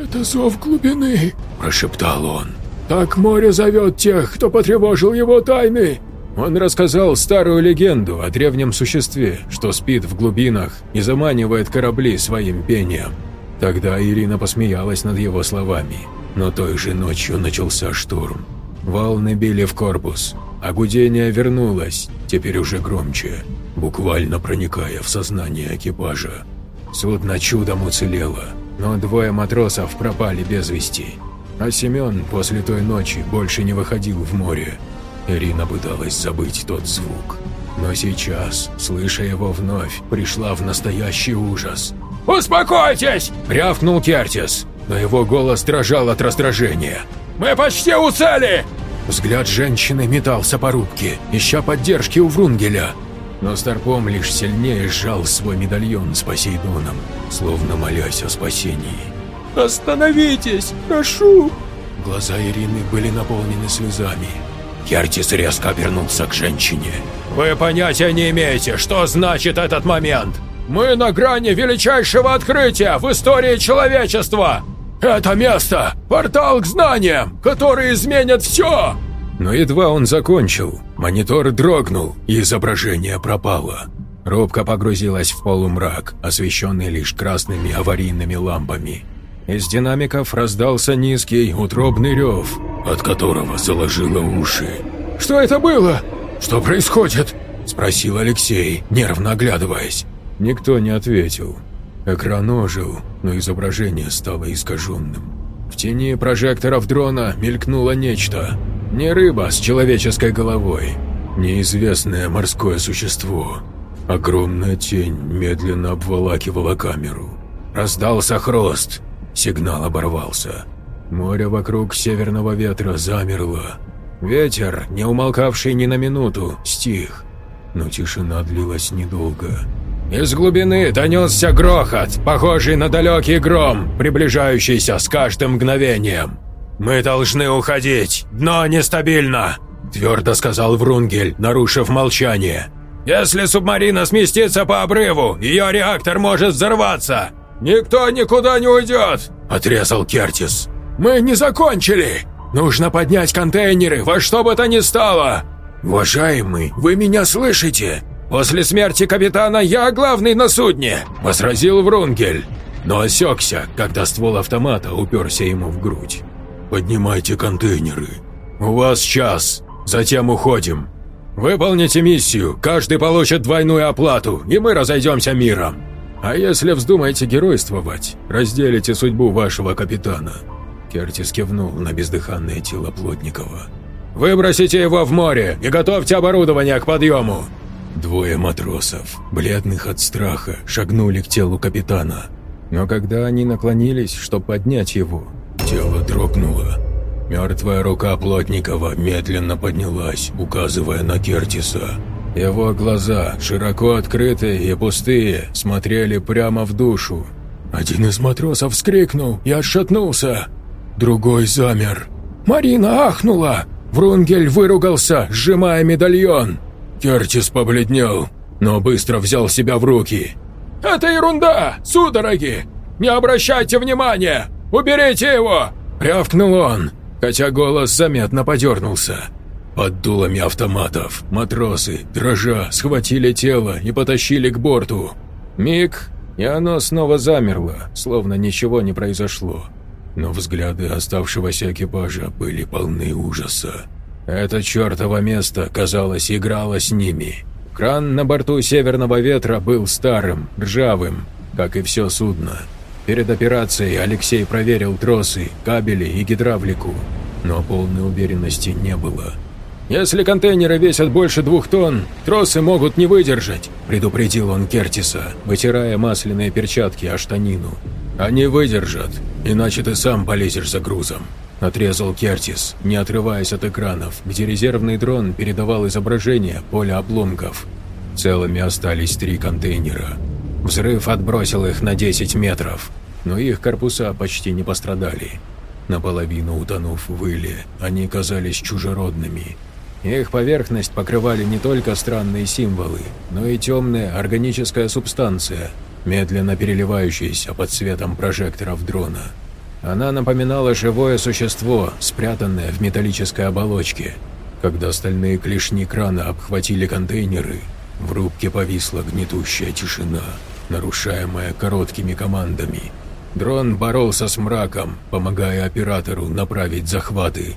«Это зов глубины», – прошептал он. «Так море зовет тех, кто потревожил его тайны». Он рассказал старую легенду о древнем существе, что спит в глубинах и заманивает корабли своим пением. Тогда Ирина посмеялась над его словами, но той же ночью начался штурм. Волны били в корпус, а гудение вернулось, теперь уже громче, буквально проникая в сознание экипажа. Судно чудом уцелело, но двое матросов пропали без вести, а Семен после той ночи больше не выходил в море. Ирина пыталась забыть тот звук, но сейчас, слыша его вновь, пришла в настоящий ужас – «Успокойтесь!» – рявкнул Кертис, но его голос дрожал от раздражения. «Мы почти у цели!» Взгляд женщины метался по рубке, ища поддержки у Врунгеля. Но Старпом лишь сильнее сжал свой медальон с Посейдоном, словно молясь о спасении. «Остановитесь! Прошу!» Глаза Ирины были наполнены слезами. Кертис резко обернулся к женщине. «Вы понятия не имеете, что значит этот момент!» Мы на грани величайшего открытия в истории человечества! Это место – портал к знаниям, который изменит все!» Но едва он закончил, монитор дрогнул, и изображение пропало. Робка погрузилась в полумрак, освещенный лишь красными аварийными лампами. Из динамиков раздался низкий, утробный рев, от которого заложило уши. «Что это было? Что происходит?» – спросил Алексей, нервно оглядываясь. Никто не ответил. Экран ожил, но изображение стало искаженным. В тени прожекторов дрона мелькнуло нечто. Не рыба с человеческой головой. Неизвестное морское существо. Огромная тень медленно обволакивала камеру. Раздался хрост. Сигнал оборвался. Море вокруг северного ветра замерло. Ветер, не умолкавший ни на минуту, стих. Но тишина длилась недолго. Из глубины донесся грохот, похожий на далекий гром, приближающийся с каждым мгновением. «Мы должны уходить, дно нестабильно», – твердо сказал Врунгель, нарушив молчание. «Если субмарина сместится по обрыву, ее реактор может взорваться!» «Никто никуда не уйдет!» – отрезал Кертис. «Мы не закончили! Нужно поднять контейнеры во что бы то ни стало!» «Уважаемый, вы меня слышите? После смерти капитана я главный на судне!» – возразил Врунгель, но осекся, когда ствол автомата уперся ему в грудь. «Поднимайте контейнеры. У вас час, затем уходим. Выполните миссию, каждый получит двойную оплату, и мы разойдемся миром. А если вздумаете геройствовать, разделите судьбу вашего капитана». Кертис кивнул на бездыханное тело Плотникова. «Выбросите его в море и готовьте оборудование к подъему!» Двое матросов, бледных от страха, шагнули к телу капитана. Но когда они наклонились, чтобы поднять его, тело дрогнуло. Мертвая рука Плотникова медленно поднялась, указывая на Кертиса. Его глаза, широко открытые и пустые, смотрели прямо в душу. Один из матросов вскрикнул и отшатнулся. Другой замер. Марина ахнула. Врунгель выругался, сжимая медальон. Кертис побледнел, но быстро взял себя в руки. «Это ерунда, судороги! Не обращайте внимания! Уберите его!» Рявкнул он, хотя голос заметно подернулся. Под дулами автоматов матросы, дрожа, схватили тело и потащили к борту. Миг, и оно снова замерло, словно ничего не произошло но взгляды оставшегося экипажа были полны ужаса. Это чертово место, казалось, играло с ними. Кран на борту «Северного ветра» был старым, ржавым, как и все судно. Перед операцией Алексей проверил тросы, кабели и гидравлику, но полной уверенности не было. «Если контейнеры весят больше двух тонн, тросы могут не выдержать», – предупредил он Кертиса, вытирая масляные перчатки о штанину. «Они выдержат, иначе ты сам полезешь за грузом», – отрезал Кертис, не отрываясь от экранов, где резервный дрон передавал изображение поля обломков. Целыми остались три контейнера. Взрыв отбросил их на 10 метров, но их корпуса почти не пострадали. Наполовину утонув в иле, они казались чужеродными. Их поверхность покрывали не только странные символы, но и темная органическая субстанция – медленно переливающаяся под светом прожекторов дрона. Она напоминала живое существо, спрятанное в металлической оболочке. Когда стальные клешни крана обхватили контейнеры, в рубке повисла гнетущая тишина, нарушаемая короткими командами. Дрон боролся с мраком, помогая оператору направить захваты.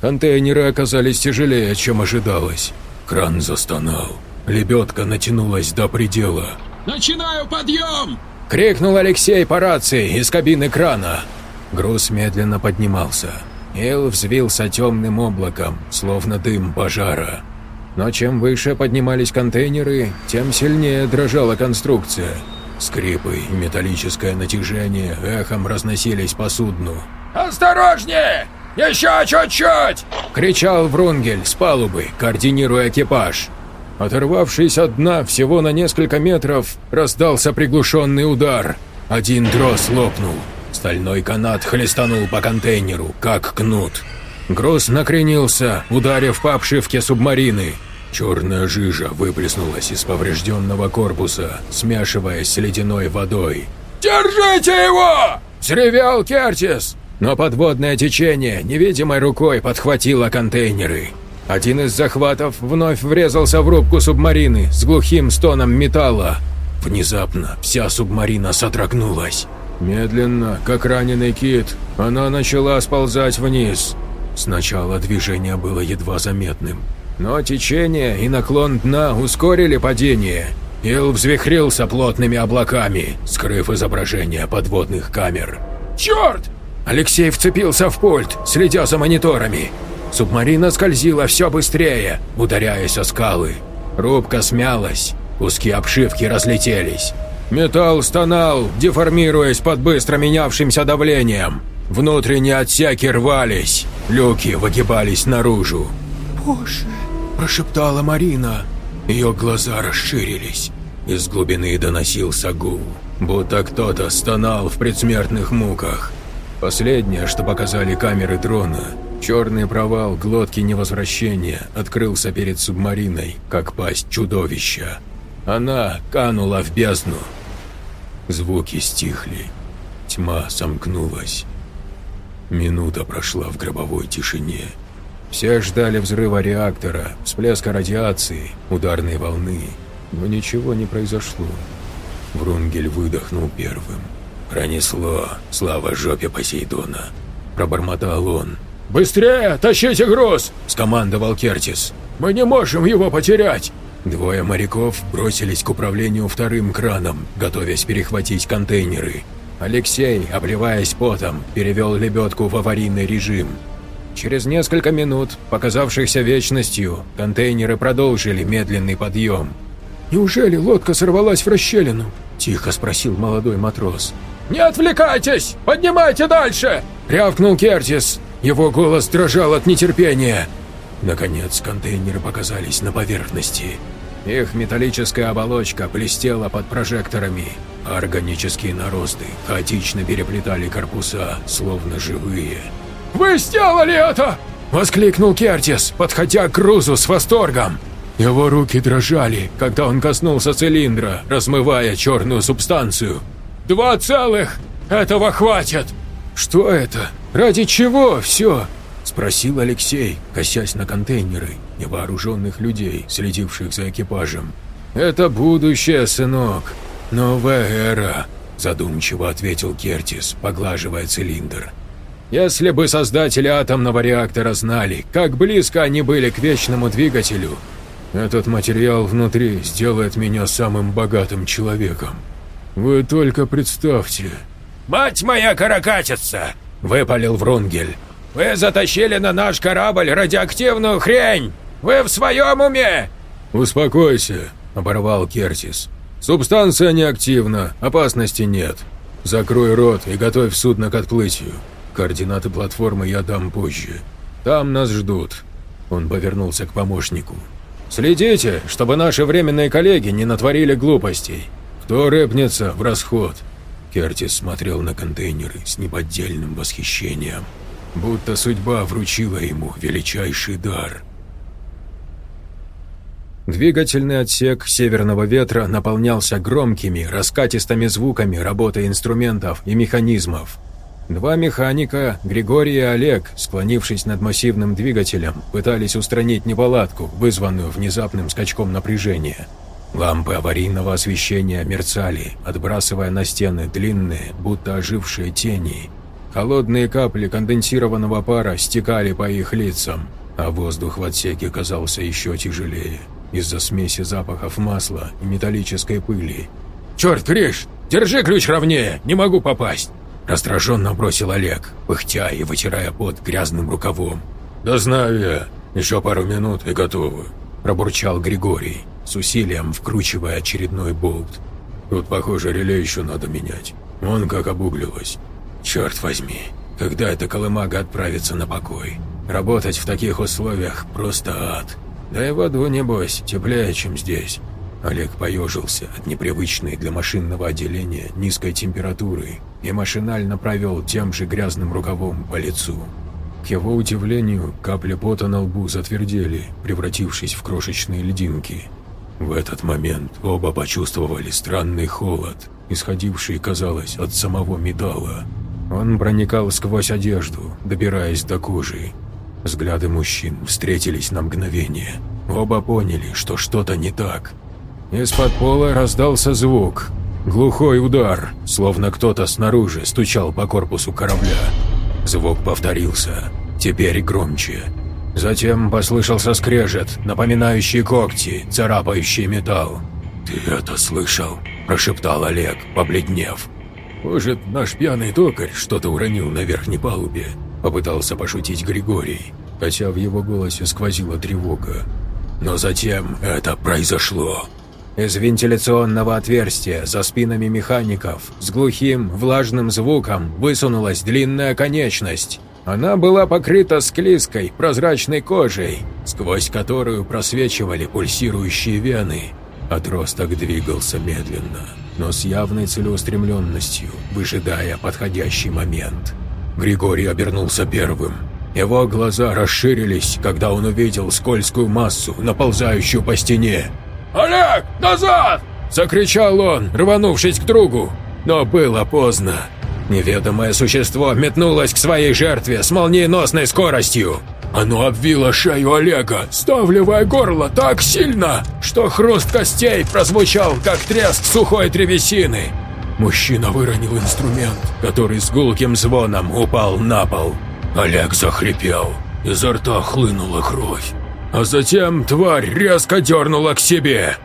Контейнеры оказались тяжелее, чем ожидалось. Кран застонал. Лебедка натянулась до предела – «Начинаю подъем!» – крикнул Алексей по рации из кабины крана. Груз медленно поднимался. Ил взвился темным облаком, словно дым пожара. Но чем выше поднимались контейнеры, тем сильнее дрожала конструкция. Скрипы и металлическое натяжение эхом разносились по судну. «Осторожнее! Еще чуть-чуть!» – кричал Врунгель с палубы, координируя экипаж. Оторвавшись от дна всего на несколько метров, раздался приглушенный удар. Один трос лопнул. Стальной канат хлестанул по контейнеру, как кнут. Груз накренился, ударив по обшивке субмарины. Черная жижа выплеснулась из поврежденного корпуса, смешиваясь с ледяной водой. «Держите его!» – взревел Кертис, но подводное течение невидимой рукой подхватило контейнеры. Один из захватов вновь врезался в рубку субмарины с глухим стоном металла. Внезапно вся субмарина содрогнулась. Медленно, как раненый кит, она начала сползать вниз. Сначала движение было едва заметным, но течение и наклон дна ускорили падение. Ил взвихрился плотными облаками, скрыв изображение подводных камер. «Черт!» Алексей вцепился в пульт, следя за мониторами. Субмарина скользила все быстрее, ударяясь о скалы. Рубка смялась, куски обшивки разлетелись. Металл стонал, деформируясь под быстро менявшимся давлением. Внутренние отсеки рвались, люки выгибались наружу. «Боже!» – прошептала Марина. Ее глаза расширились. Из глубины доносился гул, будто кто-то стонал в предсмертных муках. Последнее, что показали камеры дрона – Черный провал глотки невозвращения открылся перед субмариной, как пасть чудовища. Она канула в бездну. Звуки стихли. Тьма сомкнулась. Минута прошла в гробовой тишине. Все ждали взрыва реактора, всплеска радиации, ударной волны, но ничего не произошло. Врунгель выдохнул первым. «Пронесло, слава жопе Посейдона!» Пробормотал он. «Быстрее, тащите груз!» – скомандовал Кертис. «Мы не можем его потерять!» Двое моряков бросились к управлению вторым краном, готовясь перехватить контейнеры. Алексей, обливаясь потом, перевел лебедку в аварийный режим. Через несколько минут, показавшихся вечностью, контейнеры продолжили медленный подъем. «Неужели лодка сорвалась в расщелину?» – тихо спросил молодой матрос. «Не отвлекайтесь! Поднимайте дальше!» – рявкнул Кертис. Его голос дрожал от нетерпения. Наконец контейнеры показались на поверхности. Их металлическая оболочка блестела под прожекторами, органические наросты хаотично переплетали корпуса, словно живые. «Вы сделали это!» – воскликнул Кертис, подходя к грузу с восторгом. Его руки дрожали, когда он коснулся цилиндра, размывая черную субстанцию. «Два целых! Этого хватит!» «Что это? Ради чего все?» – спросил Алексей, косясь на контейнеры невооруженных людей, следивших за экипажем. «Это будущее, сынок. Новая эра», – задумчиво ответил Кертис, поглаживая цилиндр. «Если бы создатели атомного реактора знали, как близко они были к вечному двигателю, этот материал внутри сделает меня самым богатым человеком. Вы только представьте. «Мать моя каракатица!» – выпалил Врунгель. «Вы затащили на наш корабль радиоактивную хрень! Вы в своем уме?» «Успокойся», – оборвал Кертис. «Субстанция неактивна, опасности нет. Закрой рот и готовь судно к отплытию. Координаты платформы я дам позже. Там нас ждут». Он повернулся к помощнику. Следите, чтобы наши временные коллеги не натворили глупостей. Кто рыпнется в расход?» Кертис смотрел на контейнеры с неподдельным восхищением, будто судьба вручила ему величайший дар. Двигательный отсек «Северного ветра» наполнялся громкими, раскатистыми звуками работы инструментов и механизмов. Два механика, Григорий и Олег, склонившись над массивным двигателем, пытались устранить неполадку, вызванную внезапным скачком напряжения. Лампы аварийного освещения мерцали, отбрасывая на стены длинные, будто ожившие тени. Холодные капли конденсированного пара стекали по их лицам, а воздух в отсеке казался еще тяжелее из-за смеси запахов масла и металлической пыли. «Черт, Криш, держи ключ ровнее, не могу попасть!» Раздраженно бросил Олег, пыхтя и вытирая пот грязным рукавом. «Да знаю я, еще пару минут и готово», – пробурчал Григорий, с усилием вкручивая очередной болт. «Тут, похоже, реле еще надо менять. Вон как обуглилось. Черт возьми, когда эта колымага отправится на покой? Работать в таких условиях – просто ад. Да и в аду, небось, теплее, чем здесь». Олег поежился от непривычной для машинного отделения низкой температуры и машинально провел тем же грязным рукавом по лицу. К его удивлению, капли пота на лбу затвердели, превратившись в крошечные льдинки. В этот момент оба почувствовали странный холод, исходивший, казалось, от самого металла. Он проникал сквозь одежду, добираясь до кожи. Взгляды мужчин встретились на мгновение. Оба поняли, что что-то не так – из-под пола раздался звук. Глухой удар, словно кто-то снаружи стучал по корпусу корабля. Звук повторился, теперь громче. Затем послышался скрежет, напоминающий когти, царапающий металл. «Ты это слышал?» – прошептал Олег, побледнев. «Может, наш пьяный токарь что-то уронил на верхней палубе?» – попытался пошутить Григорий, хотя в его голосе сквозила тревога. Но затем это произошло. Из вентиляционного отверстия за спинами механиков с глухим, влажным звуком высунулась длинная конечность. Она была покрыта склизкой, прозрачной кожей, сквозь которую просвечивали пульсирующие вены. Отросток двигался медленно, но с явной целеустремленностью, выжидая подходящий момент. Григорий обернулся первым. Его глаза расширились, когда он увидел скользкую массу, наползающую по стене. «Олег, назад!» – закричал он, рванувшись к другу. Но было поздно. Неведомое существо метнулось к своей жертве с молниеносной скоростью. Оно обвило шею Олега, ставливая горло так сильно, что хруст костей прозвучал, как треск сухой древесины. Мужчина выронил инструмент, который с гулким звоном упал на пол. Олег захрипел, изо рта хлынула кровь. А затем тварь резко дернула к себе.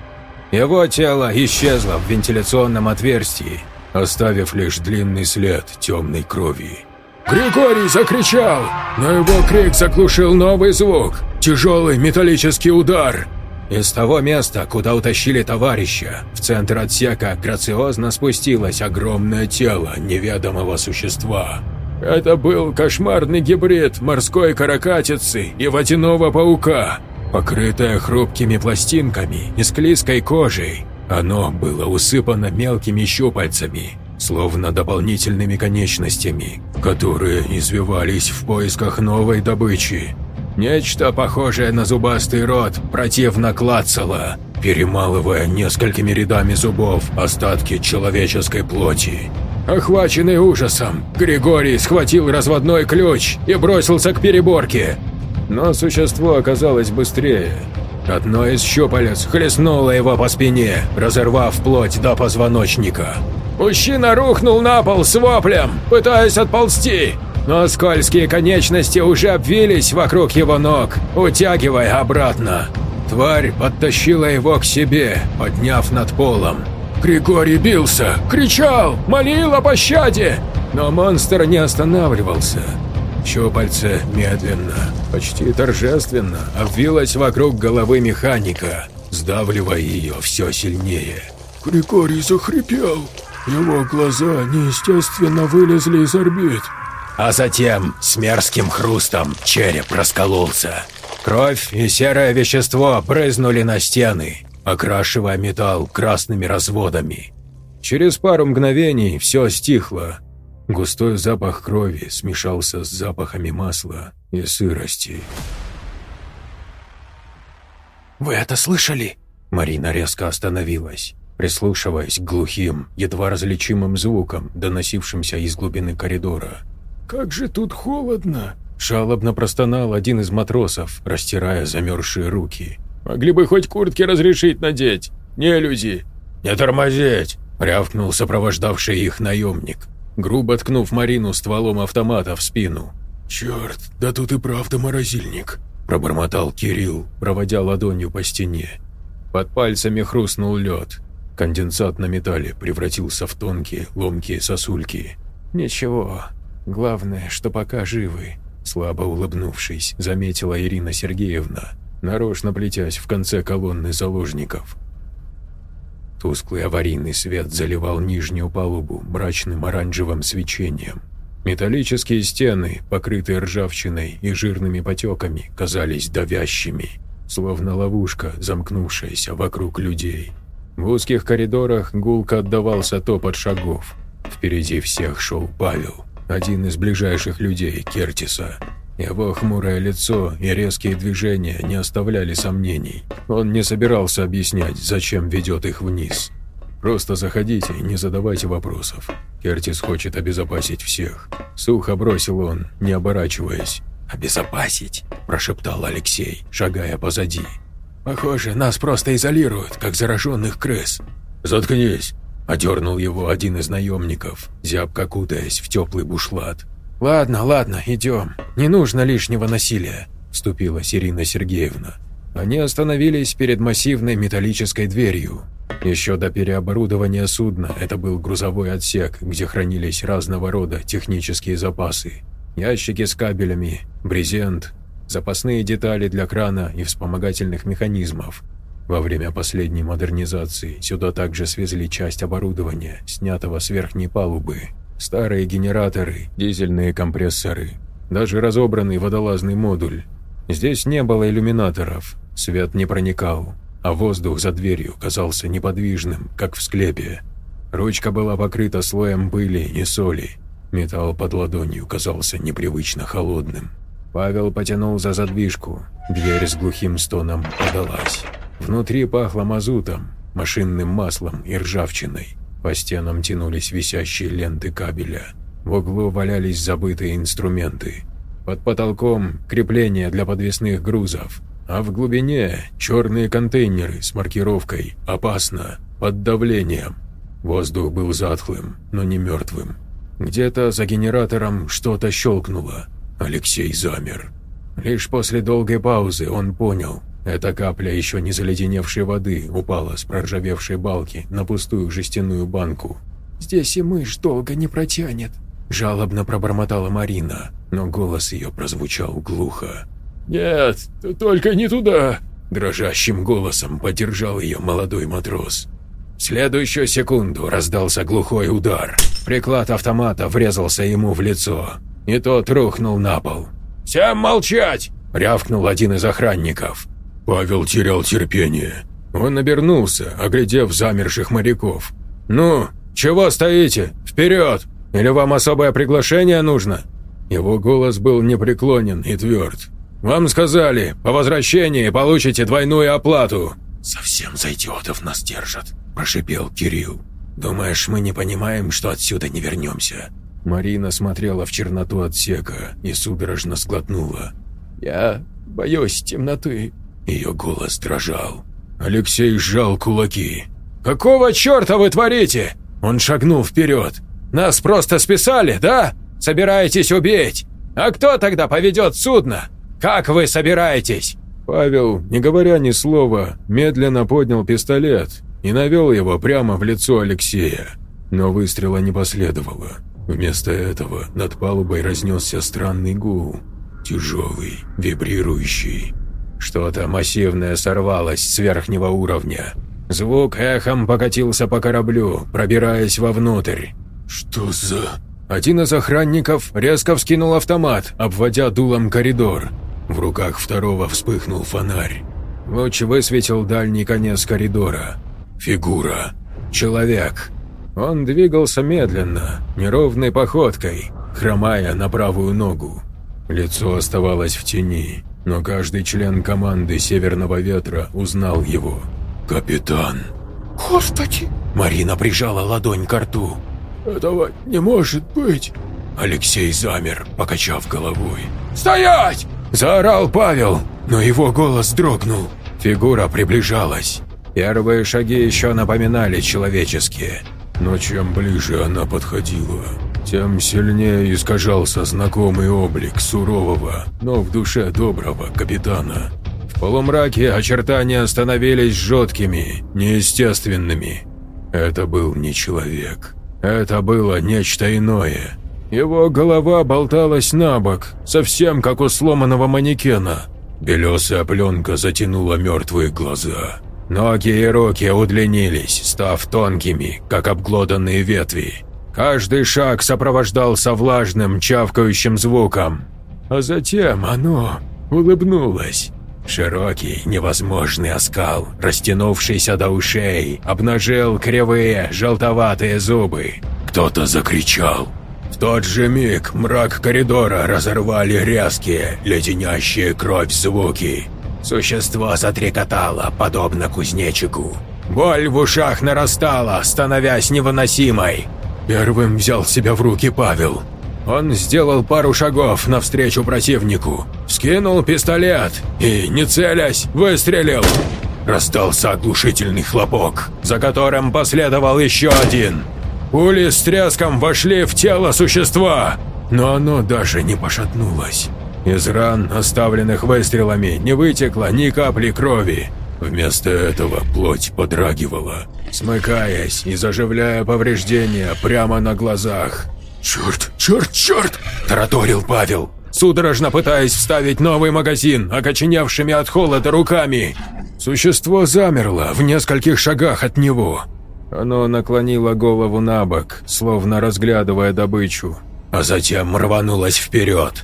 Его тело исчезло в вентиляционном отверстии, оставив лишь длинный след темной крови. Григорий закричал, но его крик заглушил новый звук – тяжелый металлический удар. Из того места, куда утащили товарища, в центр отсека грациозно спустилось огромное тело неведомого существа. Это был кошмарный гибрид морской каракатицы и водяного паука, покрытое хрупкими пластинками и склизкой кожей. Оно было усыпано мелкими щупальцами, словно дополнительными конечностями, которые извивались в поисках новой добычи. Нечто похожее на зубастый рот противно клацало, перемалывая несколькими рядами зубов остатки человеческой плоти. Охваченный ужасом, Григорий схватил разводной ключ и бросился к переборке. Но существо оказалось быстрее. Одно из щупалец хлестнуло его по спине, разорвав плоть до позвоночника. Мужчина рухнул на пол с воплем, пытаясь отползти, но скользкие конечности уже обвились вокруг его ног, утягивая обратно. Тварь подтащила его к себе, подняв над полом. Григорий бился, кричал, молил о пощаде, но монстр не останавливался. Щупальце медленно, почти торжественно обвилось вокруг головы механика, сдавливая ее все сильнее. Григорий захрипел. Его глаза неестественно вылезли из орбит. А затем с мерзким хрустом череп раскололся. Кровь и серое вещество брызнули на стены, окрашивая металл красными разводами. Через пару мгновений все стихло. Густой запах крови смешался с запахами масла и сырости. «Вы это слышали?» Марина резко остановилась, прислушиваясь к глухим, едва различимым звукам, доносившимся из глубины коридора. «Как же тут холодно!» Жалобно простонал один из матросов, растирая замерзшие руки. Могли бы хоть куртки разрешить надеть, не люди. Не тормозить, рявкнул сопровождавший их наемник, грубо ткнув Марину стволом автомата в спину. «Черт, да тут и правда морозильник», – пробормотал Кирилл, проводя ладонью по стене. Под пальцами хрустнул лед. Конденсат на металле превратился в тонкие, ломкие сосульки. «Ничего, главное, что пока живы», – слабо улыбнувшись, заметила Ирина Сергеевна, нарочно плетясь в конце колонны заложников. Тусклый аварийный свет заливал нижнюю палубу мрачным оранжевым свечением. Металлические стены, покрытые ржавчиной и жирными потеками, казались давящими, словно ловушка, замкнувшаяся вокруг людей. В узких коридорах гулко отдавался топот шагов. Впереди всех шел Павел, один из ближайших людей Кертиса. Его хмурое лицо и резкие движения не оставляли сомнений. Он не собирался объяснять, зачем ведет их вниз. «Просто заходите и не задавайте вопросов. Кертис хочет обезопасить всех». Сухо бросил он, не оборачиваясь. «Обезопасить?» – прошептал Алексей, шагая позади. «Похоже, нас просто изолируют, как зараженных крыс». «Заткнись!» – одернул его один из наемников, зябко кутаясь в теплый бушлат. «Ладно, ладно, идем. Не нужно лишнего насилия», – вступила Ирина Сергеевна. Они остановились перед массивной металлической дверью. Еще до переоборудования судна это был грузовой отсек, где хранились разного рода технические запасы. Ящики с кабелями, брезент, запасные детали для крана и вспомогательных механизмов. Во время последней модернизации сюда также свезли часть оборудования, снятого с верхней палубы. Старые генераторы, дизельные компрессоры, даже разобранный водолазный модуль. Здесь не было иллюминаторов, свет не проникал, а воздух за дверью казался неподвижным, как в склепе. Ручка была покрыта слоем пыли и соли. Металл под ладонью казался непривычно холодным. Павел потянул за задвижку, дверь с глухим стоном подалась. Внутри пахло мазутом, машинным маслом и ржавчиной. По стенам тянулись висящие ленты кабеля. В углу валялись забытые инструменты. Под потолком крепления для подвесных грузов, а в глубине черные контейнеры с маркировкой «Опасно», «Под давлением». Воздух был затхлым, но не мертвым. Где-то за генератором что-то щелкнуло. Алексей замер. Лишь после долгой паузы он понял, эта капля еще не заледеневшей воды упала с проржавевшей балки на пустую жестяную банку. «Здесь и мышь долго не протянет», – жалобно пробормотала Марина, но голос ее прозвучал глухо. «Нет, только не туда!» – дрожащим голосом поддержал ее молодой матрос. В следующую секунду раздался глухой удар. Приклад автомата врезался ему в лицо, и тот рухнул на пол. «Всем молчать!» – рявкнул один из охранников. Павел терял терпение. Он обернулся, оглядев замерших моряков. «Ну, чего стоите? Вперед! Или вам особое приглашение нужно?» Его голос был непреклонен и тверд. «Вам сказали, по возвращении получите двойную оплату!» «Совсем за идиотов нас держат», – прошипел Кирилл. «Думаешь, мы не понимаем, что отсюда не вернемся?» Марина смотрела в черноту отсека и судорожно сглотнула. «Я боюсь темноты», ее голос дрожал. Алексей сжал кулаки. «Какого черта вы творите?» Он шагнул вперед. «Нас просто списали, да? Собираетесь убить? А кто тогда поведет судно? Как вы собираетесь?» Павел, не говоря ни слова, медленно поднял пистолет и навел его прямо в лицо Алексея. Но выстрела не последовало. Вместо этого над палубой разнесся странный гул, тяжелый, вибрирующий. Что-то массивное сорвалось с верхнего уровня. Звук эхом покатился по кораблю, пробираясь вовнутрь. «Что за...» Один из охранников резко вскинул автомат, обводя дулом коридор. В руках второго вспыхнул фонарь. Луч высветил дальний конец коридора. Фигура. Человек. Он двигался медленно, неровной походкой, хромая на правую ногу. Лицо оставалось в тени но каждый член команды «Северного ветра» узнал его. «Капитан!» «Господи!» Марина прижала ладонь к рту. «Этого не может быть!» Алексей замер, покачав головой. «Стоять!» Заорал Павел, но его голос дрогнул. Фигура приближалась. Первые шаги еще напоминали человеческие, но чем ближе она подходила, тем сильнее искажался знакомый облик сурового, но в душе доброго капитана. В полумраке очертания становились жесткими, неестественными. Это был не человек. Это было нечто иное. Его голова болталась на бок, совсем как у сломанного манекена. Белесая пленка затянула мертвые глаза. Ноги и руки удлинились, став тонкими, как обглоданные ветви. Каждый шаг сопровождался влажным, чавкающим звуком. А затем оно улыбнулось. Широкий, невозможный оскал, растянувшийся до ушей, обнажил кривые, желтоватые зубы. Кто-то закричал. В тот же миг мрак коридора разорвали резкие, леденящие кровь звуки. Существо затрекотало, подобно кузнечику. Боль в ушах нарастала, становясь невыносимой. Первым взял себя в руки Павел. Он сделал пару шагов навстречу противнику, скинул пистолет и, не целясь, выстрелил. Раздался оглушительный хлопок, за которым последовал еще один. Пули с треском вошли в тело существа, но оно даже не пошатнулось. Из ран, оставленных выстрелами, не вытекло ни капли крови. Вместо этого плоть подрагивала, смыкаясь и заживляя повреждения прямо на глазах. «Черт, черт, черт!» – тараторил Павел, судорожно пытаясь вставить новый магазин, окоченевшими от холода руками. Существо замерло в нескольких шагах от него. Оно наклонило голову на бок, словно разглядывая добычу, а затем рванулось вперед.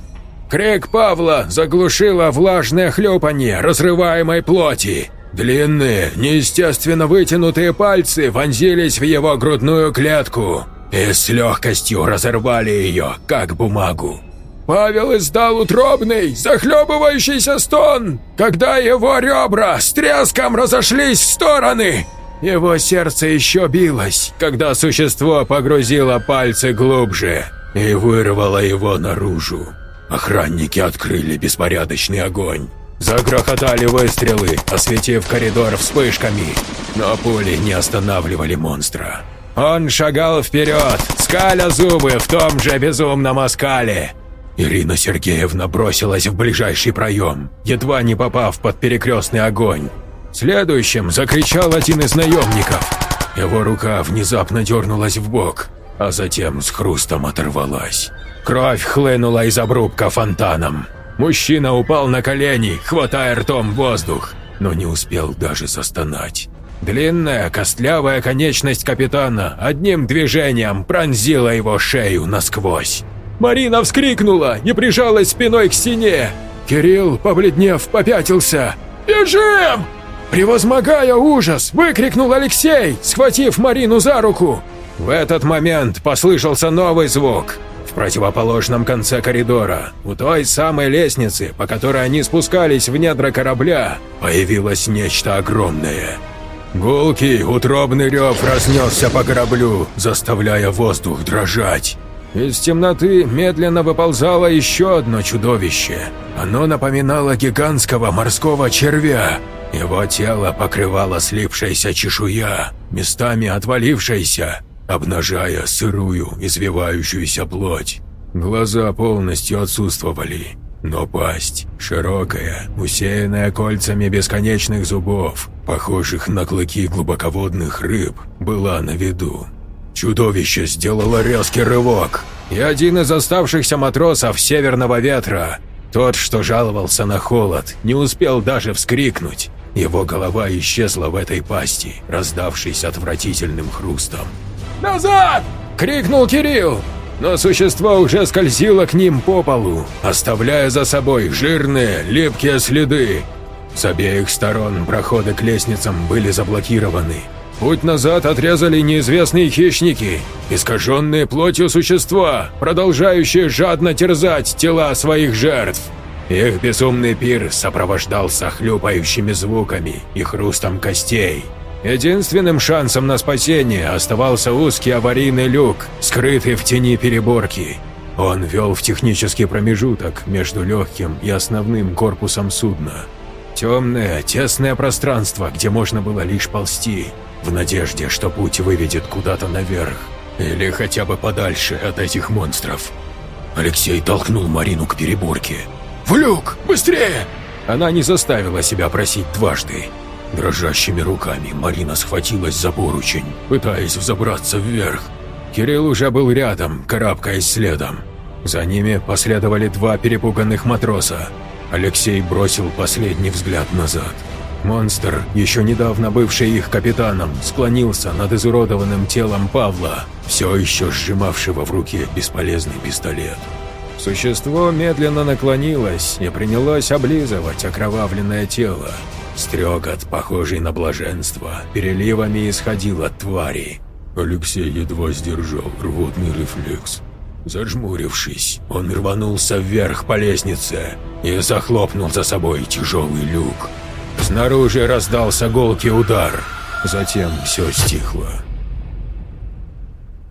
Крик Павла заглушило влажное хлюпанье разрываемой плоти. Длинные, неестественно вытянутые пальцы вонзились в его грудную клетку и с легкостью разорвали ее, как бумагу. Павел издал утробный, захлебывающийся стон, когда его ребра с треском разошлись в стороны. Его сердце еще билось, когда существо погрузило пальцы глубже и вырвало его наружу. Охранники открыли беспорядочный огонь. Загрохотали выстрелы, осветив коридор вспышками, но пули не останавливали монстра. Он шагал вперед, скаля зубы в том же безумном оскале. Ирина Сергеевна бросилась в ближайший проем, едва не попав под перекрестный огонь. Следующим закричал один из наемников. Его рука внезапно дернулась в бок, а затем с хрустом оторвалась. Кровь хлынула из обрубка фонтаном. Мужчина упал на колени, хватая ртом воздух, но не успел даже застонать. Длинная, костлявая конечность капитана одним движением пронзила его шею насквозь. Марина вскрикнула и прижалась спиной к стене. Кирилл, побледнев, попятился. «Бежим!» Превозмогая ужас, выкрикнул Алексей, схватив Марину за руку. В этот момент послышался новый звук. В противоположном конце коридора, у той самой лестницы, по которой они спускались в недра корабля, появилось нечто огромное. Гулкий, утробный рев разнесся по кораблю, заставляя воздух дрожать. Из темноты медленно выползало еще одно чудовище. Оно напоминало гигантского морского червя. Его тело покрывало слипшаяся чешуя, местами отвалившаяся, обнажая сырую, извивающуюся плоть. Глаза полностью отсутствовали, но пасть, широкая, усеянная кольцами бесконечных зубов, похожих на клыки глубоководных рыб, была на виду. Чудовище сделало резкий рывок, и один из оставшихся матросов Северного Ветра, тот, что жаловался на холод, не успел даже вскрикнуть. Его голова исчезла в этой пасти, раздавшись отвратительным хрустом. «Назад!» – крикнул Кирилл, но существо уже скользило к ним по полу, оставляя за собой жирные, липкие следы. С обеих сторон проходы к лестницам были заблокированы. Путь назад отрезали неизвестные хищники, искаженные плотью существа, продолжающие жадно терзать тела своих жертв. Их безумный пир сопровождался хлюпающими звуками и хрустом костей. Единственным шансом на спасение оставался узкий аварийный люк, скрытый в тени переборки. Он вел в технический промежуток между легким и основным корпусом судна. Темное, тесное пространство, где можно было лишь ползти, в надежде, что путь выведет куда-то наверх, или хотя бы подальше от этих монстров. Алексей толкнул Марину к переборке. «В люк! Быстрее!» Она не заставила себя просить дважды. Дрожащими руками Марина схватилась за поручень, пытаясь взобраться вверх. Кирилл уже был рядом, карабкаясь следом. За ними последовали два перепуганных матроса. Алексей бросил последний взгляд назад. Монстр, еще недавно бывший их капитаном, склонился над изуродованным телом Павла, все еще сжимавшего в руке бесполезный пистолет. Существо медленно наклонилось и принялось облизывать окровавленное тело. Стрекот, похожий на блаженство, переливами исходил от твари. Алексей едва сдержал рвотный рефлекс. Зажмурившись, он рванулся вверх по лестнице и захлопнул за собой тяжелый люк. Снаружи раздался голкий удар, затем все стихло.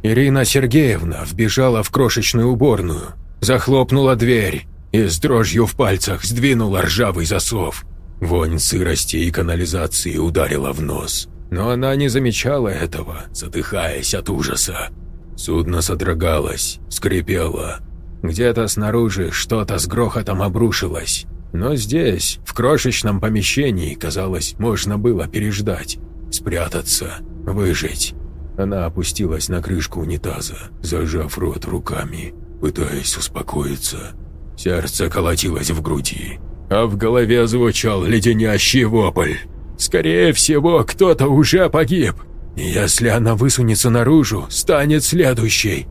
Ирина Сергеевна вбежала в крошечную уборную, захлопнула дверь и с дрожью в пальцах сдвинула ржавый засов. Вонь сырости и канализации ударила в нос, но она не замечала этого, задыхаясь от ужаса. Судно содрогалось, скрипело. Где-то снаружи что-то с грохотом обрушилось, но здесь, в крошечном помещении, казалось, можно было переждать, спрятаться, выжить. Она опустилась на крышку унитаза, зажав рот руками, пытаясь успокоиться. Сердце колотилось в груди а в голове звучал леденящий вопль. Скорее всего, кто-то уже погиб. Если она высунется наружу, станет следующей.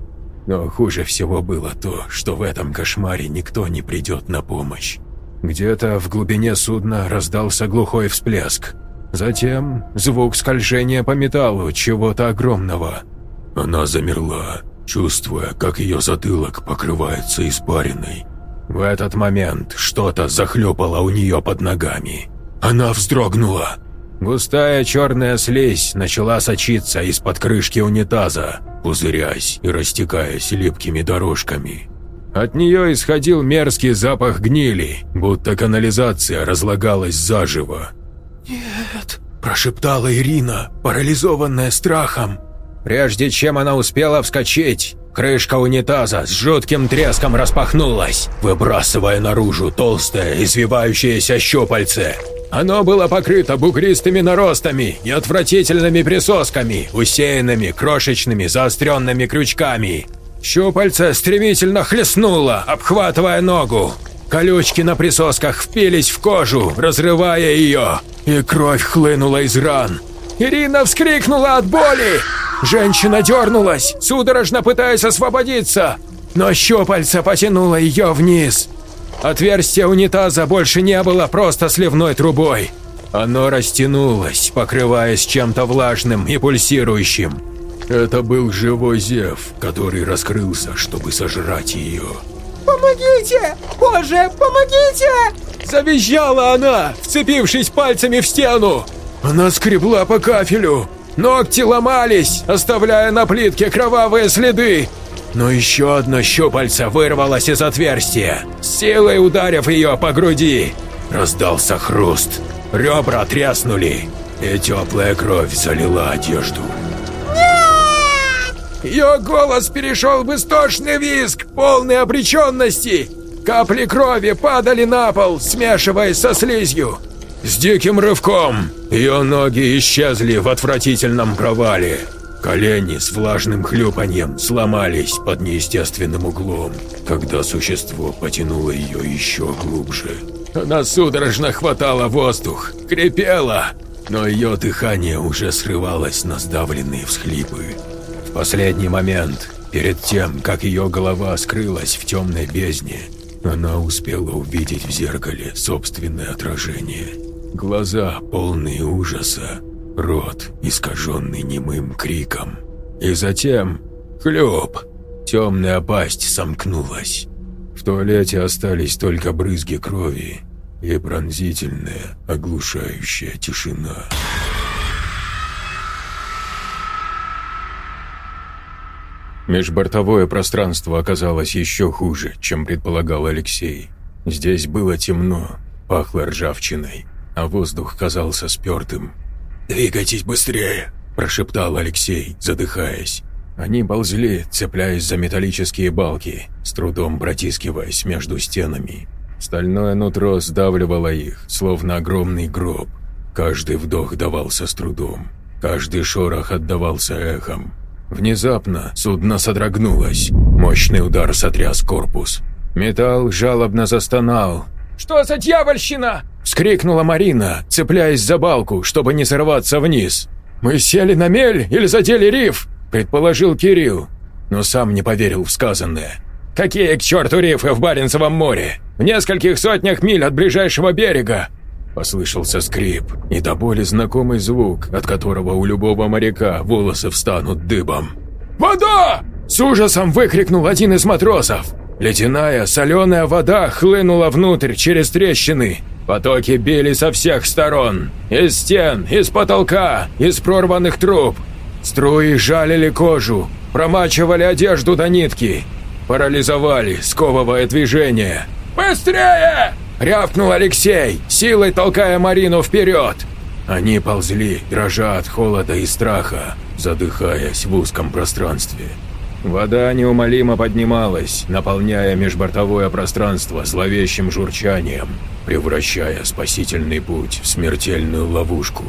Но хуже всего было то, что в этом кошмаре никто не придет на помощь. Где-то в глубине судна раздался глухой всплеск. Затем звук скольжения по металлу чего-то огромного. Она замерла, чувствуя, как ее затылок покрывается испариной. В этот момент что-то захлюпало у нее под ногами. Она вздрогнула. Густая черная слизь начала сочиться из-под крышки унитаза, пузырясь и растекаясь липкими дорожками. От нее исходил мерзкий запах гнили, будто канализация разлагалась заживо. «Нет», – прошептала Ирина, парализованная страхом. Прежде чем она успела вскочить, крышка унитаза с жутким треском распахнулась, выбрасывая наружу толстое, извивающееся щупальце. Оно было покрыто бугристыми наростами и отвратительными присосками, усеянными крошечными заостренными крючками. Щупальце стремительно хлестнуло, обхватывая ногу. Колючки на присосках впились в кожу, разрывая ее, и кровь хлынула из ран. Ирина вскрикнула от боли. Женщина дернулась, судорожно пытаясь освободиться, но щупальце потянуло ее вниз. Отверстие унитаза больше не было просто сливной трубой. Оно растянулось, покрываясь чем-то влажным и пульсирующим. Это был живой зев, который раскрылся, чтобы сожрать ее. «Помогите! Боже, помогите!» Завизжала она, вцепившись пальцами в стену. Она скребла по кафелю. Ногти ломались, оставляя на плитке кровавые следы. Но еще одно щупальце вырвалось из отверстия, силой ударив ее по груди. Раздался хруст. Ребра тряснули, и теплая кровь залила одежду. Ее голос перешел в истошный визг, полный обреченности. Капли крови падали на пол, смешиваясь со слизью. С диким рывком ее ноги исчезли в отвратительном провале. Колени с влажным хлюпаньем сломались под неестественным углом, когда существо потянуло ее еще глубже. Она судорожно хватала воздух, крепела, но ее дыхание уже срывалось на сдавленные всхлипы. В последний момент, перед тем, как ее голова скрылась в темной бездне, она успела увидеть в зеркале собственное отражение. Глаза полные ужаса, рот, искаженный немым криком. И затем хлеб. Темная пасть сомкнулась. В туалете остались только брызги крови и пронзительная, оглушающая тишина. Межбортовое пространство оказалось еще хуже, чем предполагал Алексей. Здесь было темно, пахло ржавчиной, а воздух казался спертым. «Двигайтесь быстрее!» – прошептал Алексей, задыхаясь. Они ползли, цепляясь за металлические балки, с трудом протискиваясь между стенами. Стальное нутро сдавливало их, словно огромный гроб. Каждый вдох давался с трудом, каждый шорох отдавался эхом, Внезапно судно содрогнулось. Мощный удар сотряс корпус. Металл жалобно застонал. «Что за дьявольщина?» – вскрикнула Марина, цепляясь за балку, чтобы не сорваться вниз. «Мы сели на мель или задели риф?» – предположил Кирилл, но сам не поверил в сказанное. «Какие к черту рифы в Баренцевом море? В нескольких сотнях миль от ближайшего берега. Послышался скрип и до боли знакомый звук, от которого у любого моряка волосы встанут дыбом. «Вода!» – с ужасом выкрикнул один из матросов. Ледяная, соленая вода хлынула внутрь через трещины. Потоки били со всех сторон. Из стен, из потолка, из прорванных труб. Струи жалили кожу, промачивали одежду до нитки. Парализовали, сковывая движение. «Быстрее!» – рявкнул Алексей, силой толкая Марину вперед. Они ползли, дрожа от холода и страха, задыхаясь в узком пространстве. Вода неумолимо поднималась, наполняя межбортовое пространство зловещим журчанием, превращая спасительный путь в смертельную ловушку.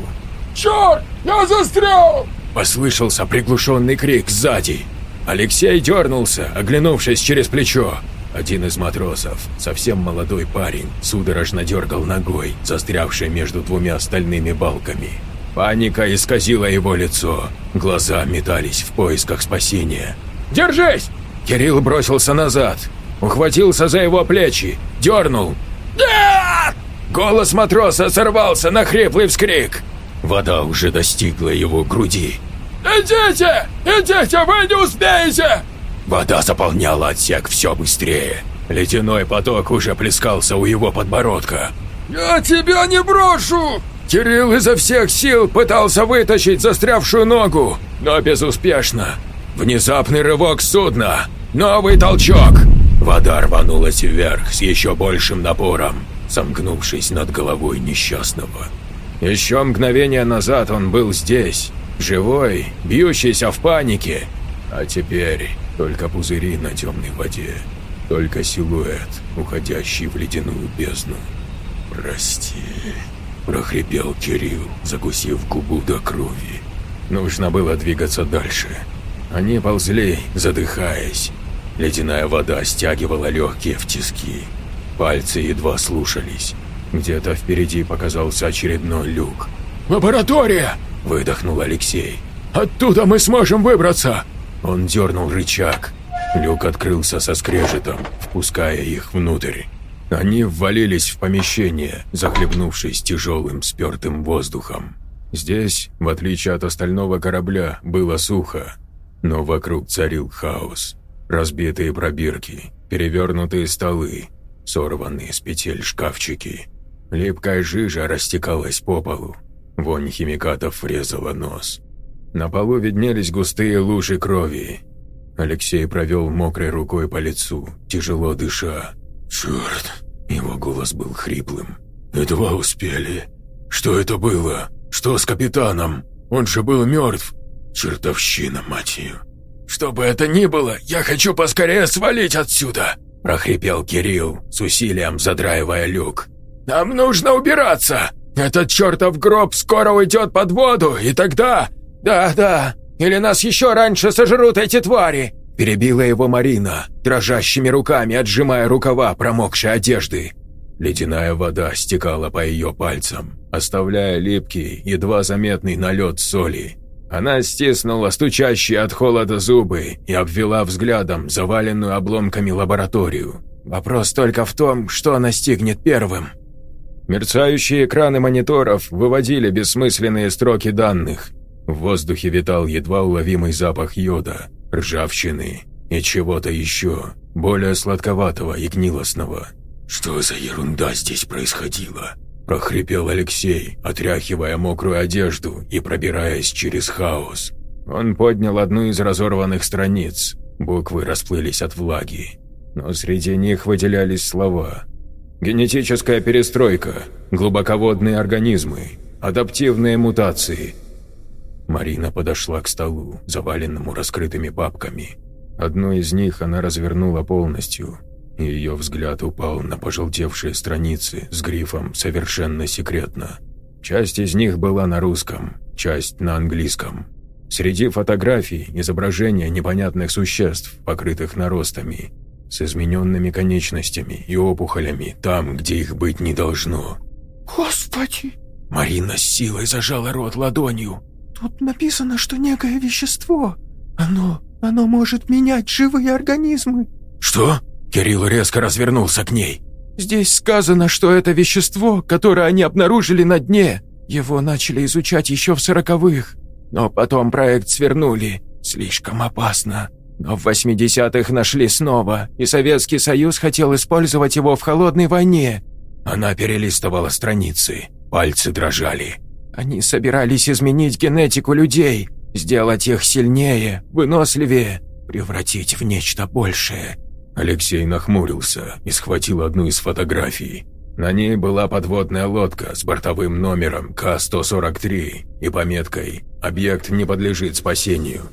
«Черт! Я застрял!» – послышался приглушенный крик сзади. Алексей дернулся, оглянувшись через плечо. Один из матросов, совсем молодой парень, судорожно дергал ногой, застрявшей между двумя стальными балками. Паника исказила его лицо, глаза метались в поисках спасения. «Держись!» Кирилл бросился назад, ухватился за его плечи, дернул. «Нет!» Голос матроса сорвался на хриплый вскрик. Вода уже достигла его груди. «Идите! Идите, вы не успеете!» Вода заполняла отсек все быстрее. Ледяной поток уже плескался у его подбородка. «Я тебя не брошу!» Кирилл изо всех сил пытался вытащить застрявшую ногу, но безуспешно. Внезапный рывок судна. Новый толчок. Вода рванулась вверх с еще большим напором, сомкнувшись над головой несчастного. Еще мгновение назад он был здесь, живой, бьющийся в панике. А теперь только пузыри на темной воде, только силуэт, уходящий в ледяную бездну. «Прости», – прохрипел Кирилл, закусив губу до крови. Нужно было двигаться дальше. Они ползли, задыхаясь. Ледяная вода стягивала легкие в тиски. Пальцы едва слушались. Где-то впереди показался очередной люк. «Лаборатория!» – выдохнул Алексей. «Оттуда мы сможем выбраться!» Он дернул рычаг. Люк открылся со скрежетом, впуская их внутрь. Они ввалились в помещение, захлебнувшись тяжелым спертым воздухом. Здесь, в отличие от остального корабля, было сухо, но вокруг царил хаос. Разбитые пробирки, перевернутые столы, сорванные с петель шкафчики. Липкая жижа растекалась по полу. Вонь химикатов врезала нос. На полу виднелись густые лужи крови. Алексей провел мокрой рукой по лицу, тяжело дыша. «Черт!» Его голос был хриплым. «Едва успели. Что это было? Что с капитаном? Он же был мертв. Чертовщина, мать ее!» «Что бы это ни было, я хочу поскорее свалить отсюда!» – прохрипел Кирилл, с усилием задраивая люк. «Нам нужно убираться! Этот чертов гроб скоро уйдет под воду, и тогда «Да, да, или нас еще раньше сожрут эти твари!» Перебила его Марина, дрожащими руками отжимая рукава промокшей одежды. Ледяная вода стекала по ее пальцам, оставляя липкий, едва заметный налет соли. Она стиснула стучащие от холода зубы и обвела взглядом заваленную обломками лабораторию. Вопрос только в том, что настигнет первым. Мерцающие экраны мониторов выводили бессмысленные строки данных, в воздухе витал едва уловимый запах йода, ржавчины и чего-то еще, более сладковатого и гнилостного. «Что за ерунда здесь происходила?» – прохрипел Алексей, отряхивая мокрую одежду и пробираясь через хаос. Он поднял одну из разорванных страниц. Буквы расплылись от влаги. Но среди них выделялись слова. «Генетическая перестройка, глубоководные организмы, адаптивные мутации – Марина подошла к столу, заваленному раскрытыми папками. Одну из них она развернула полностью, и ее взгляд упал на пожелтевшие страницы с грифом «Совершенно секретно». Часть из них была на русском, часть на английском. Среди фотографий изображения непонятных существ, покрытых наростами, с измененными конечностями и опухолями там, где их быть не должно. «Господи!» Марина с силой зажала рот ладонью. Тут написано, что некое вещество. Оно... оно может менять живые организмы». «Что?» Кирилл резко развернулся к ней. «Здесь сказано, что это вещество, которое они обнаружили на дне. Его начали изучать еще в сороковых. Но потом проект свернули. Слишком опасно. Но в 80-х нашли снова, и Советский Союз хотел использовать его в холодной войне». Она перелистывала страницы. Пальцы дрожали. Они собирались изменить генетику людей, сделать их сильнее, выносливее, превратить в нечто большее». Алексей нахмурился и схватил одну из фотографий. На ней была подводная лодка с бортовым номером К-143 и пометкой «Объект не подлежит спасению».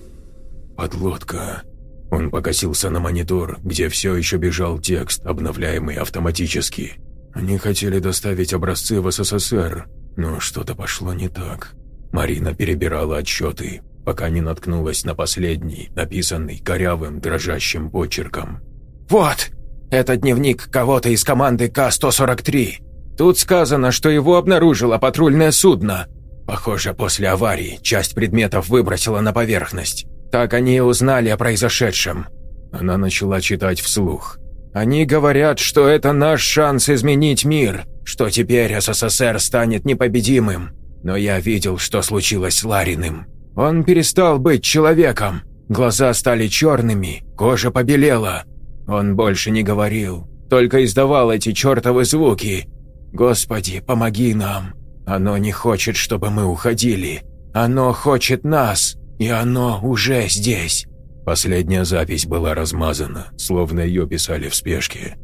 «Подлодка». Он покосился на монитор, где все еще бежал текст, обновляемый автоматически. Они хотели доставить образцы в СССР, но что-то пошло не так. Марина перебирала отчеты, пока не наткнулась на последний, написанный корявым, дрожащим почерком. «Вот! Это дневник кого-то из команды К-143. Тут сказано, что его обнаружило патрульное судно. Похоже, после аварии часть предметов выбросила на поверхность. Так они и узнали о произошедшем». Она начала читать вслух. «Они говорят, что это наш шанс изменить мир что теперь СССР станет непобедимым. Но я видел, что случилось с Лариным. Он перестал быть человеком. Глаза стали черными, кожа побелела. Он больше не говорил, только издавал эти чертовы звуки. Господи, помоги нам. Оно не хочет, чтобы мы уходили. Оно хочет нас, и оно уже здесь». Последняя запись была размазана, словно ее писали в спешке.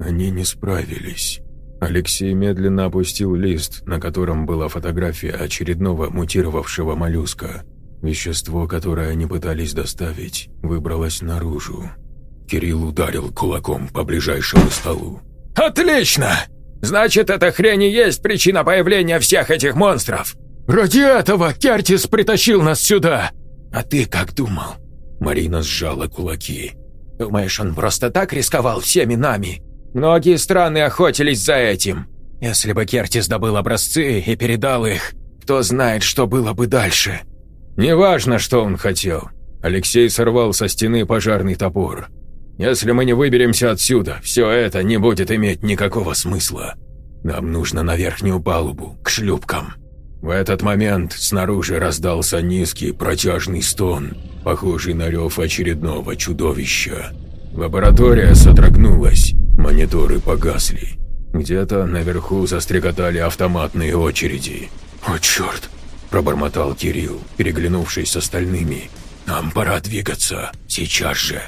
Они не справились. Алексей медленно опустил лист, на котором была фотография очередного мутировавшего моллюска. Вещество, которое они пытались доставить, выбралось наружу. Кирилл ударил кулаком по ближайшему столу. «Отлично! Значит, эта хрень и есть причина появления всех этих монстров! Ради этого Кертис притащил нас сюда!» «А ты как думал?» Марина сжала кулаки. «Думаешь, он просто так рисковал всеми нами? Многие страны охотились за этим. Если бы Кертис добыл образцы и передал их, кто знает, что было бы дальше». «Неважно, что он хотел». Алексей сорвал со стены пожарный топор. «Если мы не выберемся отсюда, все это не будет иметь никакого смысла. Нам нужно на верхнюю палубу, к шлюпкам». В этот момент снаружи раздался низкий протяжный стон, похожий на рев очередного чудовища. Лаборатория содрогнулась, мониторы погасли. Где-то наверху застрекотали автоматные очереди. «О, черт!» – пробормотал Кирилл, переглянувшись с остальными. «Нам пора двигаться, сейчас же!»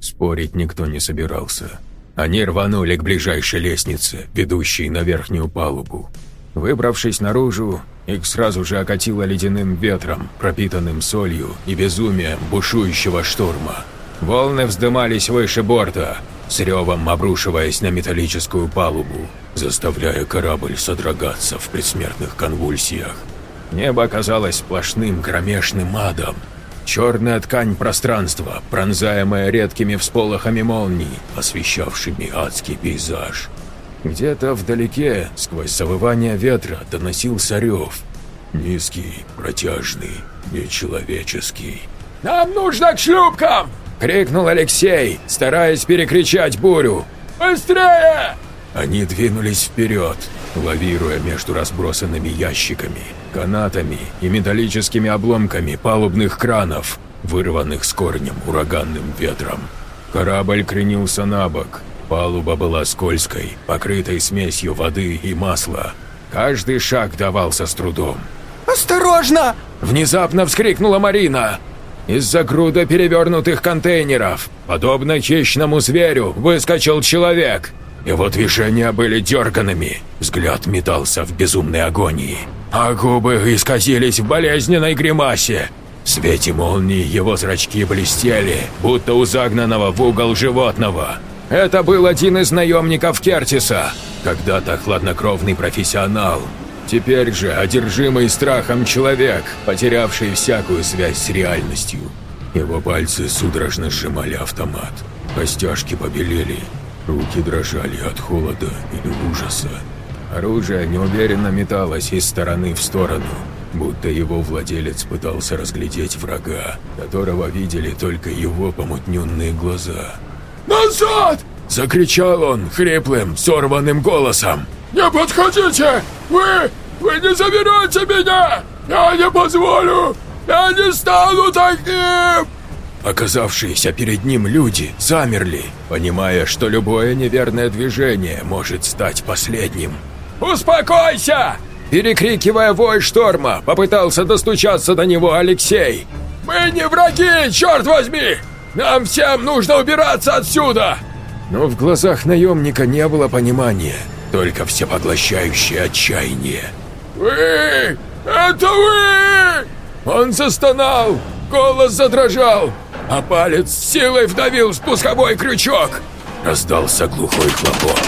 Спорить никто не собирался. Они рванули к ближайшей лестнице, ведущей на верхнюю палубу. Выбравшись наружу, их сразу же окатило ледяным ветром, пропитанным солью и безумием бушующего шторма. Волны вздымались выше борта, с ревом обрушиваясь на металлическую палубу, заставляя корабль содрогаться в предсмертных конвульсиях. Небо оказалось сплошным кромешным адом. Черная ткань пространства, пронзаемая редкими всполохами молний, освещавшими адский пейзаж. Где-то вдалеке, сквозь завывание ветра, доносился рев. Низкий, протяжный, нечеловеческий. «Нам нужно к шлюпкам!» — крикнул Алексей, стараясь перекричать бурю. «Быстрее!» Они двинулись вперед, лавируя между разбросанными ящиками, канатами и металлическими обломками палубных кранов, вырванных с корнем ураганным ветром. Корабль кренился на бок, Палуба была скользкой, покрытой смесью воды и масла. Каждый шаг давался с трудом. «Осторожно!» – внезапно вскрикнула Марина. Из-за груда перевернутых контейнеров, подобно хищному зверю, выскочил человек. Его движения были дерганными, взгляд метался в безумной агонии, а губы исказились в болезненной гримасе. В свете молнии его зрачки блестели, будто у загнанного в угол животного. Это был один из наемников Кертиса, когда-то хладнокровный профессионал. Теперь же одержимый страхом человек, потерявший всякую связь с реальностью. Его пальцы судорожно сжимали автомат. Костяшки побелели, руки дрожали от холода или ужаса. Оружие неуверенно металось из стороны в сторону, будто его владелец пытался разглядеть врага, которого видели только его помутненные глаза. «Назад!» – закричал он хриплым, сорванным голосом. «Не подходите! Вы... вы не заберете меня! Я не позволю! Я не стану таким!» Оказавшиеся перед ним люди замерли, понимая, что любое неверное движение может стать последним. «Успокойся!» Перекрикивая вой шторма, попытался достучаться до него Алексей. «Мы не враги, черт возьми! Нам всем нужно убираться отсюда!» Но в глазах наемника не было понимания, только всепоглощающее отчаяние. «Вы! Это вы!» Он застонал, голос задрожал, а палец силой вдавил спусковой крючок. Раздался глухой хлопок.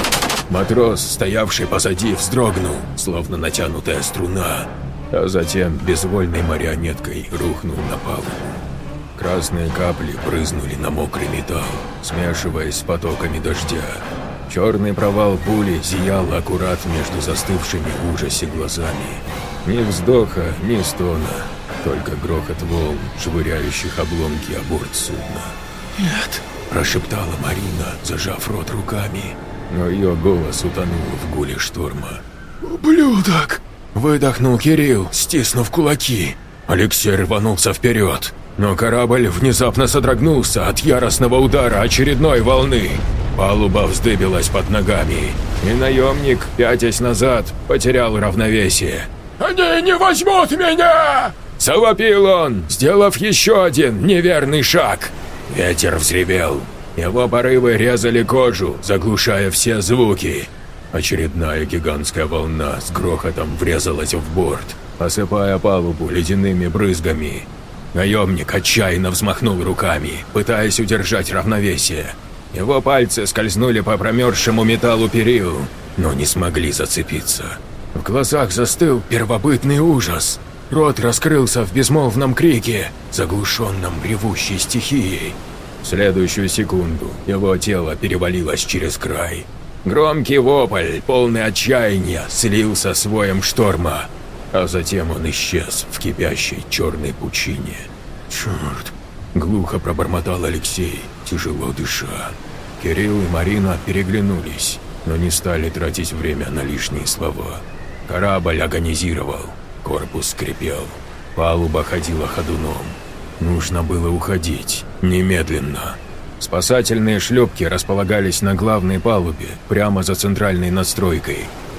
Матрос, стоявший позади, вздрогнул, словно натянутая струна, а затем безвольной марионеткой рухнул на палубу. Красные капли брызнули на мокрый металл, смешиваясь с потоками дождя. Черный провал пули зиял аккурат между застывшими в ужасе глазами. Ни вздоха, ни стона, только грохот волн, швыряющих обломки о борт судна. «Нет», – прошептала Марина, зажав рот руками, но ее голос утонул в гуле шторма. «Ублюдок!» – выдохнул Кирилл, стиснув кулаки. Алексей рванулся вперед, но корабль внезапно содрогнулся от яростного удара очередной волны. Палуба вздыбилась под ногами, и наемник, пятясь назад, потерял равновесие. Они не возьмут меня!» Завопил он, сделав еще один неверный шаг. Ветер взревел. Его порывы резали кожу, заглушая все звуки. Очередная гигантская волна с грохотом врезалась в борт, осыпая палубу ледяными брызгами. Наемник отчаянно взмахнул руками, пытаясь удержать равновесие. Его пальцы скользнули по промерзшему металлу перил, но не смогли зацепиться. В глазах застыл первобытный ужас. Рот раскрылся в безмолвном крике, заглушенном ревущей стихией. В следующую секунду его тело перевалилось через край. Громкий вопль, полный отчаяния, слился с воем шторма, а затем он исчез в кипящей черной пучине. «Черт!» – глухо пробормотал Алексей, тяжело дыша. Кирилл и Марина переглянулись, но не стали тратить время на лишние слова. Корабль агонизировал, корпус скрипел, палуба ходила ходуном. Нужно было уходить, немедленно. Спасательные шлюпки располагались на главной палубе, прямо за центральной надстройкой.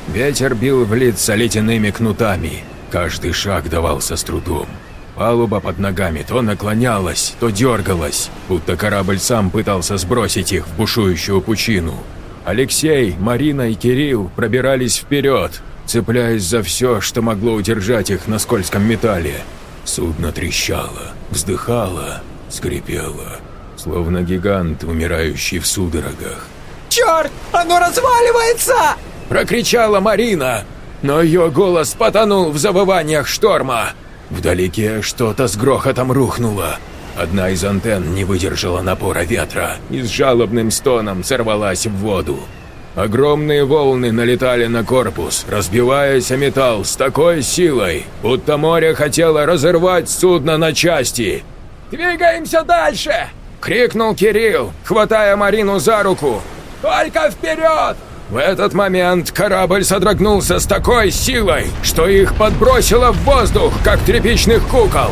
Ветер бил в лица ледяными кнутами, каждый шаг давался с трудом. Палуба под ногами то наклонялась, то дергалась, будто корабль сам пытался сбросить их в бушующую пучину. Алексей, Марина и Кирилл пробирались вперед, цепляясь за все, что могло удержать их на скользком металле. Судно трещало, вздыхало, скрипело словно гигант, умирающий в судорогах. «Черт, оно разваливается!» – прокричала Марина, но ее голос потонул в завываниях шторма. Вдалеке что-то с грохотом рухнуло. Одна из антенн не выдержала напора ветра и с жалобным стоном сорвалась в воду. Огромные волны налетали на корпус, разбиваясь о металл с такой силой, будто море хотело разорвать судно на части. «Двигаемся дальше!» Крикнул Кирилл, хватая Марину за руку. «Только вперед!» В этот момент корабль содрогнулся с такой силой, что их подбросило в воздух, как тряпичных кукол.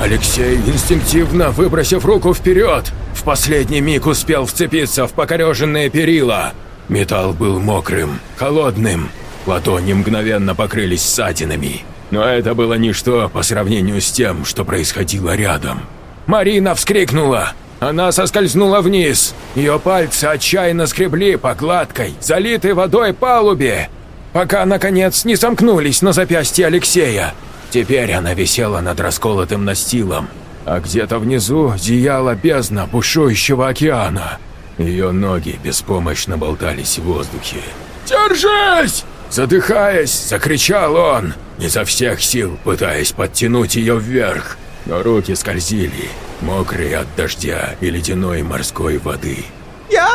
Алексей, инстинктивно выбросив руку вперед, в последний миг успел вцепиться в покореженные перила. Металл был мокрым, холодным, ладони мгновенно покрылись ссадинами. Но это было ничто по сравнению с тем, что происходило рядом. Марина вскрикнула, она соскользнула вниз. Ее пальцы отчаянно скребли по гладкой, залитой водой палубе, пока, наконец, не сомкнулись на запястье Алексея. Теперь она висела над расколотым настилом, а где-то внизу зияла бездна бушующего океана. Ее ноги беспомощно болтались в воздухе. «Держись!» Задыхаясь, закричал он, изо всех сил пытаясь подтянуть ее вверх, но руки скользили, мокрые от дождя и ледяной морской воды. «Я?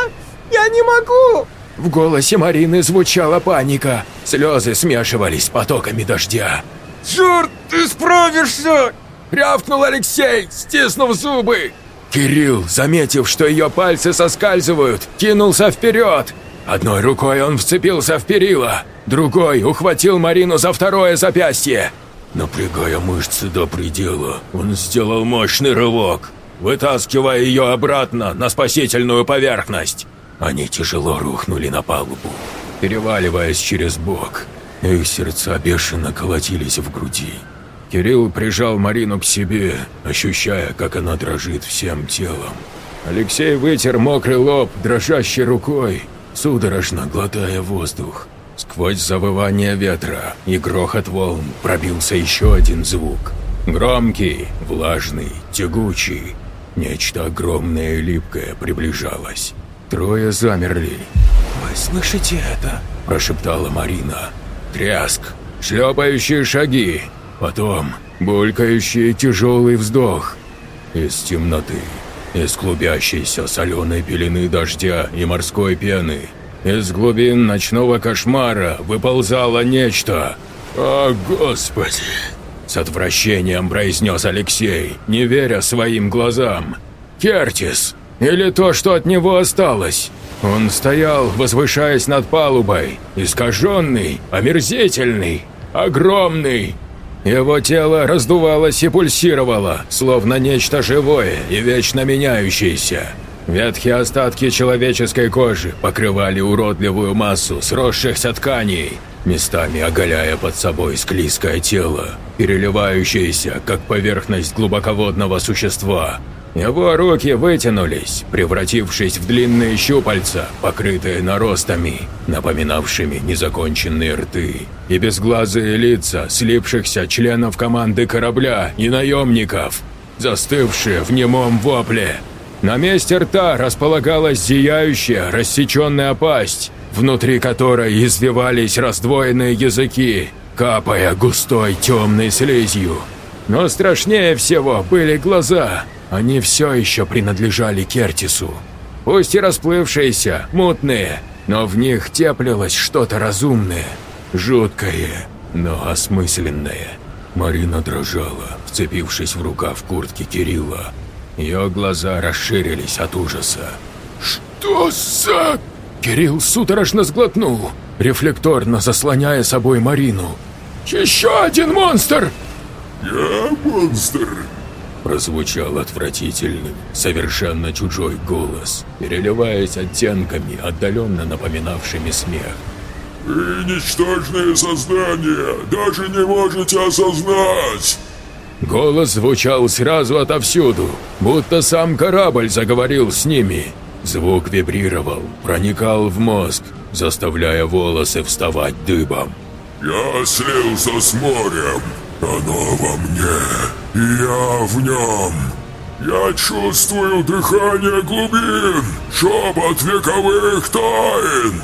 Я не могу!» В голосе Марины звучала паника. Слезы смешивались с потоками дождя. «Черт, ты справишься!» Рявкнул Алексей, стиснув зубы. Кирилл, заметив, что ее пальцы соскальзывают, кинулся вперед. Одной рукой он вцепился в перила, другой ухватил Марину за второе запястье. Напрягая мышцы до предела, он сделал мощный рывок, вытаскивая ее обратно на спасительную поверхность. Они тяжело рухнули на палубу, переваливаясь через бок. Их сердца бешено колотились в груди. Кирилл прижал Марину к себе, ощущая, как она дрожит всем телом. Алексей вытер мокрый лоб дрожащей рукой, судорожно глотая воздух. Сквозь завывание ветра и грохот волн пробился еще один звук. Громкий, влажный, тягучий. Нечто огромное и липкое приближалось. Трое замерли. «Вы слышите это?» – прошептала Марина. Тряск, шлепающие шаги, потом булькающий тяжелый вздох. Из темноты, из клубящейся соленой пелены дождя и морской пены – из глубин ночного кошмара выползало нечто. «О, Господи!» С отвращением произнес Алексей, не веря своим глазам. «Кертис! Или то, что от него осталось!» Он стоял, возвышаясь над палубой, искаженный, омерзительный, огромный. Его тело раздувалось и пульсировало, словно нечто живое и вечно меняющееся. Ветхие остатки человеческой кожи покрывали уродливую массу сросшихся тканей. местами оголяя под собой склизкое тело, переливающееся, как поверхность глубоководного существа. Его руки вытянулись, превратившись в длинные щупальца, покрытые наростами, напоминавшими незаконченные рты, и безглазые лица слипшихся членов команды корабля и наемников, застывшие в немом вопле. На месте рта располагалась зияющая, рассеченная пасть, внутри которой извивались раздвоенные языки, капая густой темной слизью. Но страшнее всего были глаза. Они все еще принадлежали Кертису. Пусть и расплывшиеся, мутные, но в них теплилось что-то разумное, жуткое, но осмысленное. Марина дрожала, вцепившись в рукав куртки Кирилла. Ее глаза расширились от ужаса. «Что за...» Кирилл судорожно сглотнул, рефлекторно заслоняя собой Марину. «Еще один монстр!» «Я монстр!» Прозвучал отвратительный, совершенно чужой голос, переливаясь оттенками, отдаленно напоминавшими смех. «Вы ничтожные создания, даже не можете осознать!» Голос звучал сразу отовсюду, будто сам корабль заговорил с ними. Звук вибрировал, проникал в мозг, заставляя волосы вставать дыбом. «Я слился с морем, оно во мне, и я в нем. Я чувствую дыхание глубин, шепот вековых тайн.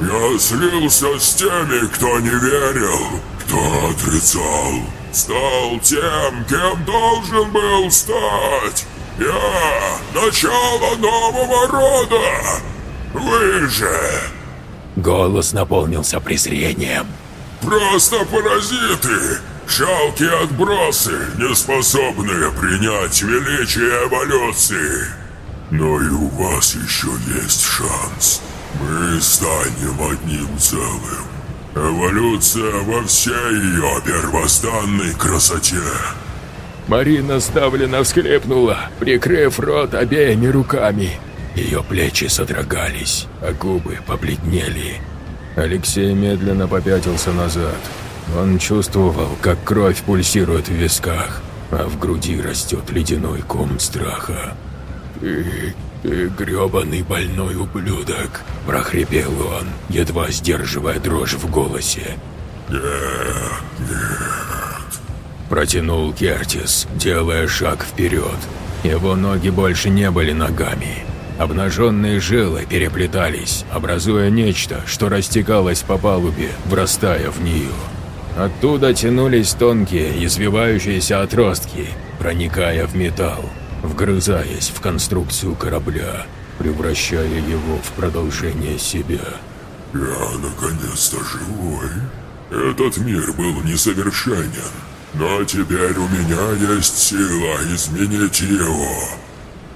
Я слился с теми, кто не верил, кто отрицал. Стал тем, кем должен был стать. Я – начало нового рода. Вы же... Голос наполнился презрением. Просто паразиты, жалкие отбросы, не способные принять величие эволюции. Но и у вас еще есть шанс. Мы станем одним целым. Эволюция во всей ее первозданной красоте. Марина сдавленно всхлепнула, прикрыв рот обеими руками. Ее плечи содрогались, а губы побледнели. Алексей медленно попятился назад. Он чувствовал, как кровь пульсирует в висках, а в груди растет ледяной ком страха. «Ты... ты грёбаный больной ублюдок!» – прохрипел он, едва сдерживая дрожь в голосе. «Нет, нет!» Протянул Кертис, делая шаг вперед. Его ноги больше не были ногами. Обнаженные жилы переплетались, образуя нечто, что растекалось по палубе, врастая в нее. Оттуда тянулись тонкие, извивающиеся отростки, проникая в металл, вгрызаясь в конструкцию корабля, превращая его в продолжение себя. «Я наконец-то живой. Этот мир был несовершенен, но теперь у меня есть сила изменить его».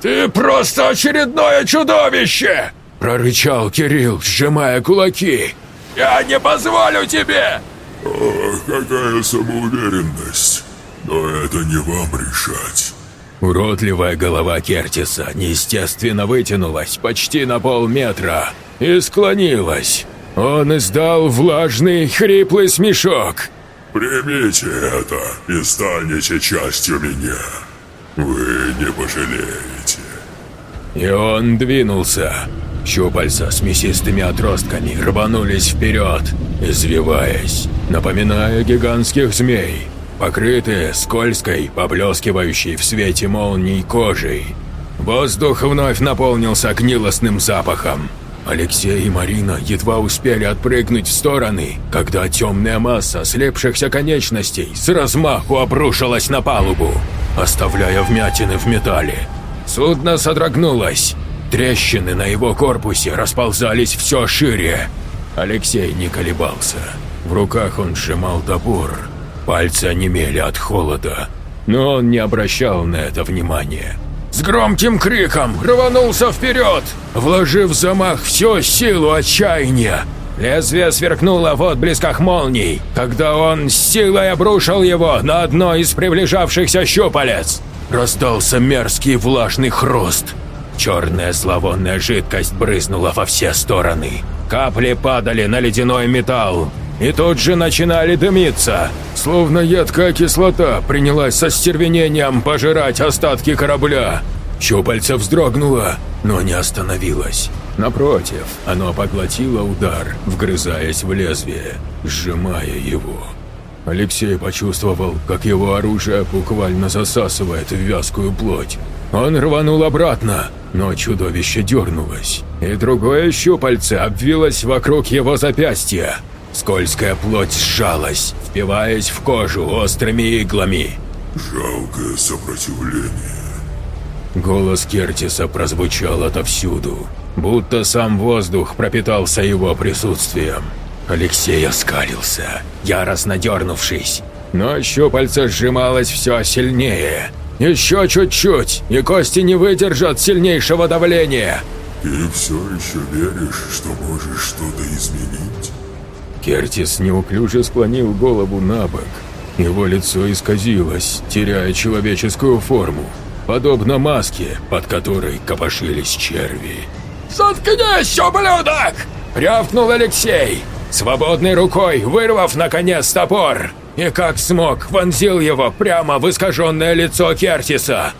«Ты просто очередное чудовище!» – прорычал Кирилл, сжимая кулаки. «Я не позволю тебе!» «Ох, какая самоуверенность! Но это не вам решать!» Уродливая голова Кертиса неестественно вытянулась почти на полметра и склонилась. Он издал влажный, хриплый смешок. «Примите это и станете частью меня. Вы не пожалеете». И он двинулся. Щупальца с мясистыми отростками рванулись вперед, извиваясь, напоминая гигантских змей, покрытые скользкой, поблескивающей в свете молний кожей. Воздух вновь наполнился гнилостным запахом. Алексей и Марина едва успели отпрыгнуть в стороны, когда темная масса слепшихся конечностей с размаху обрушилась на палубу, оставляя вмятины в металле. Судно содрогнулось. Трещины на его корпусе расползались все шире. Алексей не колебался. В руках он сжимал топор. Пальцы онемели от холода. Но он не обращал на это внимания. С громким криком рванулся вперед, вложив в замах всю силу отчаяния. Лезвие сверкнуло в отблесках молний, когда он с силой обрушил его на одно из приближавшихся щупалец. Раздался мерзкий влажный хруст. Черная зловонная жидкость брызнула во все стороны. Капли падали на ледяной металл. и тут же начинали дымиться, словно едкая кислота принялась со стервенением пожирать остатки корабля. Щупальце вздрогнуло, но не остановилось. Напротив, оно поглотило удар, вгрызаясь в лезвие, сжимая его. Алексей почувствовал, как его оружие буквально засасывает в вязкую плоть. Он рванул обратно, но чудовище дернулось, и другое щупальце обвилось вокруг его запястья. Скользкая плоть сжалась, впиваясь в кожу острыми иглами. Жалкое сопротивление. Голос Кертиса прозвучал отовсюду, будто сам воздух пропитался его присутствием. Алексей оскалился, яростно дернувшись, но щупальце сжималось все сильнее. Еще чуть-чуть, и кости не выдержат сильнейшего давления. Ты все еще веришь, что можешь что-то изменить? Кертис неуклюже склонил голову на бок. Его лицо исказилось, теряя человеческую форму, подобно маске, под которой копошились черви. «Заткнись, ублюдок!» – рявкнул Алексей, свободной рукой вырвав, наконец, топор, и как смог вонзил его прямо в искаженное лицо Кертиса.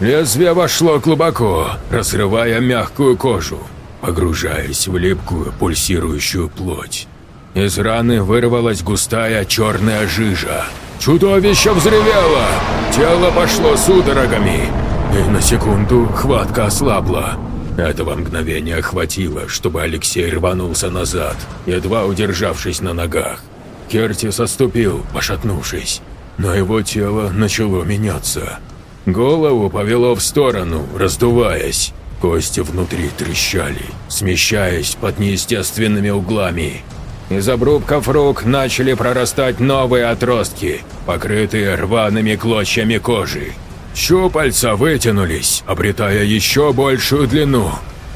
Лезвие вошло глубоко, разрывая мягкую кожу, погружаясь в липкую пульсирующую плоть. Из раны вырвалась густая черная жижа. Чудовище взревело, тело пошло судорогами, и на секунду хватка ослабла. Этого мгновения хватило, чтобы Алексей рванулся назад, едва удержавшись на ногах. Кертис отступил, пошатнувшись, но его тело начало меняться. Голову повело в сторону, раздуваясь. Кости внутри трещали, смещаясь под неестественными углами. Из обрубков рук начали прорастать новые отростки, покрытые рваными клочьями кожи. Щупальца вытянулись, обретая еще большую длину.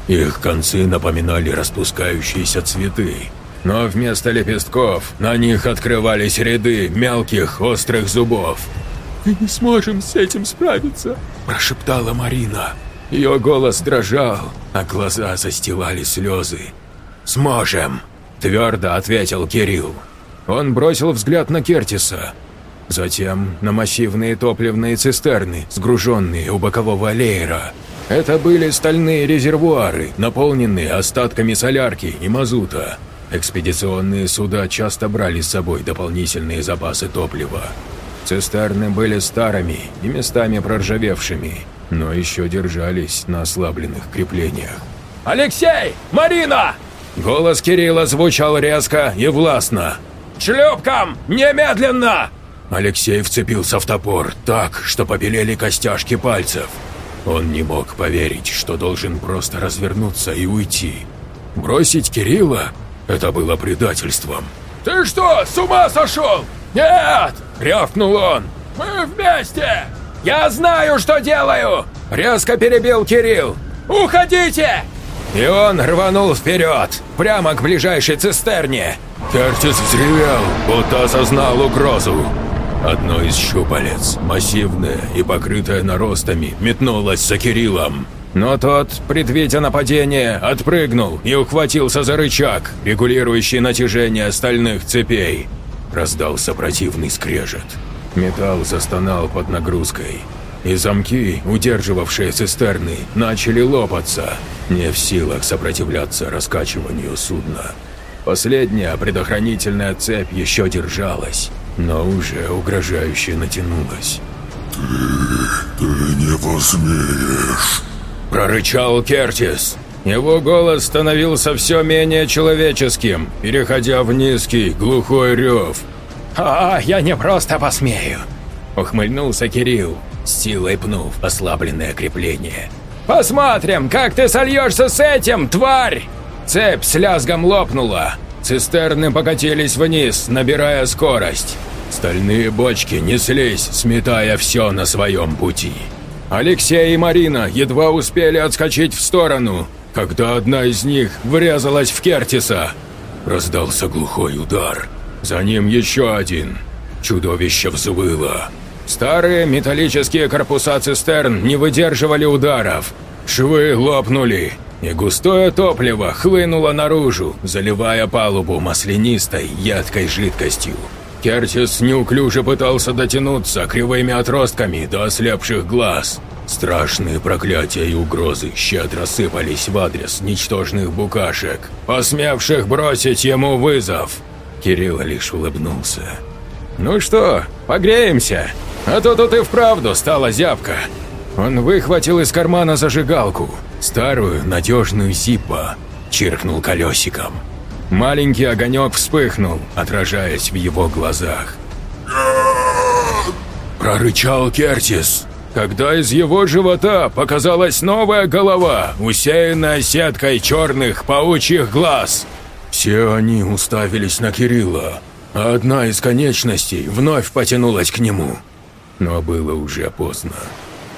Их концы напоминали распускающиеся цветы. Но вместо лепестков на них открывались ряды мелких острых зубов. «Мы не сможем с этим справиться», – прошептала Марина. Ее голос дрожал, а глаза застилали слезы. «Сможем», – твердо ответил Кирилл. Он бросил взгляд на Кертиса, Затем на массивные топливные цистерны, сгруженные у бокового леера. Это были стальные резервуары, наполненные остатками солярки и мазута. Экспедиционные суда часто брали с собой дополнительные запасы топлива. Цистерны были старыми и местами проржавевшими, но еще держались на ослабленных креплениях. «Алексей! Марина!» Голос Кирилла звучал резко и властно. «Шлюпкам! Немедленно!» Алексей вцепился в топор так, что побелели костяшки пальцев. Он не мог поверить, что должен просто развернуться и уйти. Бросить Кирилла – это было предательством. «Ты что, с ума сошел?» «Нет!» – рявкнул он. «Мы вместе!» «Я знаю, что делаю!» – резко перебил Кирилл. «Уходите!» И он рванул вперед, прямо к ближайшей цистерне. Кертис взревел, будто осознал угрозу. Одно из щупалец, массивное и покрытое наростами, метнулось за Кириллом. Но тот, предвидя нападение, отпрыгнул и ухватился за рычаг, регулирующий натяжение стальных цепей. Раздался противный скрежет. Металл застонал под нагрузкой. И замки, удерживавшие цистерны, начали лопаться, не в силах сопротивляться раскачиванию судна. Последняя предохранительная цепь еще держалась, но уже угрожающе натянулась. «Ты... ты не посмеешь!» Прорычал Кертис. Его голос становился все менее человеческим, переходя в низкий, глухой рев. «А, я не просто посмею!» Ухмыльнулся Кирилл, силой пнув ослабленное крепление. «Посмотрим, как ты сольешься с этим, тварь!» Цепь с лязгом лопнула. Цистерны покатились вниз, набирая скорость. Стальные бочки неслись, сметая все на своем пути. Алексей и Марина едва успели отскочить в сторону, когда одна из них врезалась в Кертиса. Раздался глухой удар. За ним еще один. Чудовище взвыло. Старые металлические корпуса цистерн не выдерживали ударов. Швы лопнули. И густое топливо хлынуло наружу, заливая палубу маслянистой, едкой жидкостью. Кертис неуклюже пытался дотянуться кривыми отростками до ослепших глаз. Страшные проклятия и угрозы щедро сыпались в адрес ничтожных букашек, посмевших бросить ему вызов. Кирилл лишь улыбнулся. «Ну что, погреемся? А то тут и вправду стала зябка». Он выхватил из кармана зажигалку, старую надежную Зиппо, чиркнул колесиком. Маленький огонек вспыхнул, отражаясь в его глазах. Прорычал Кертис, когда из его живота показалась новая голова, усеянная сеткой черных паучьих глаз. Все они уставились на Кирилла, а одна из конечностей вновь потянулась к нему. Но было уже поздно.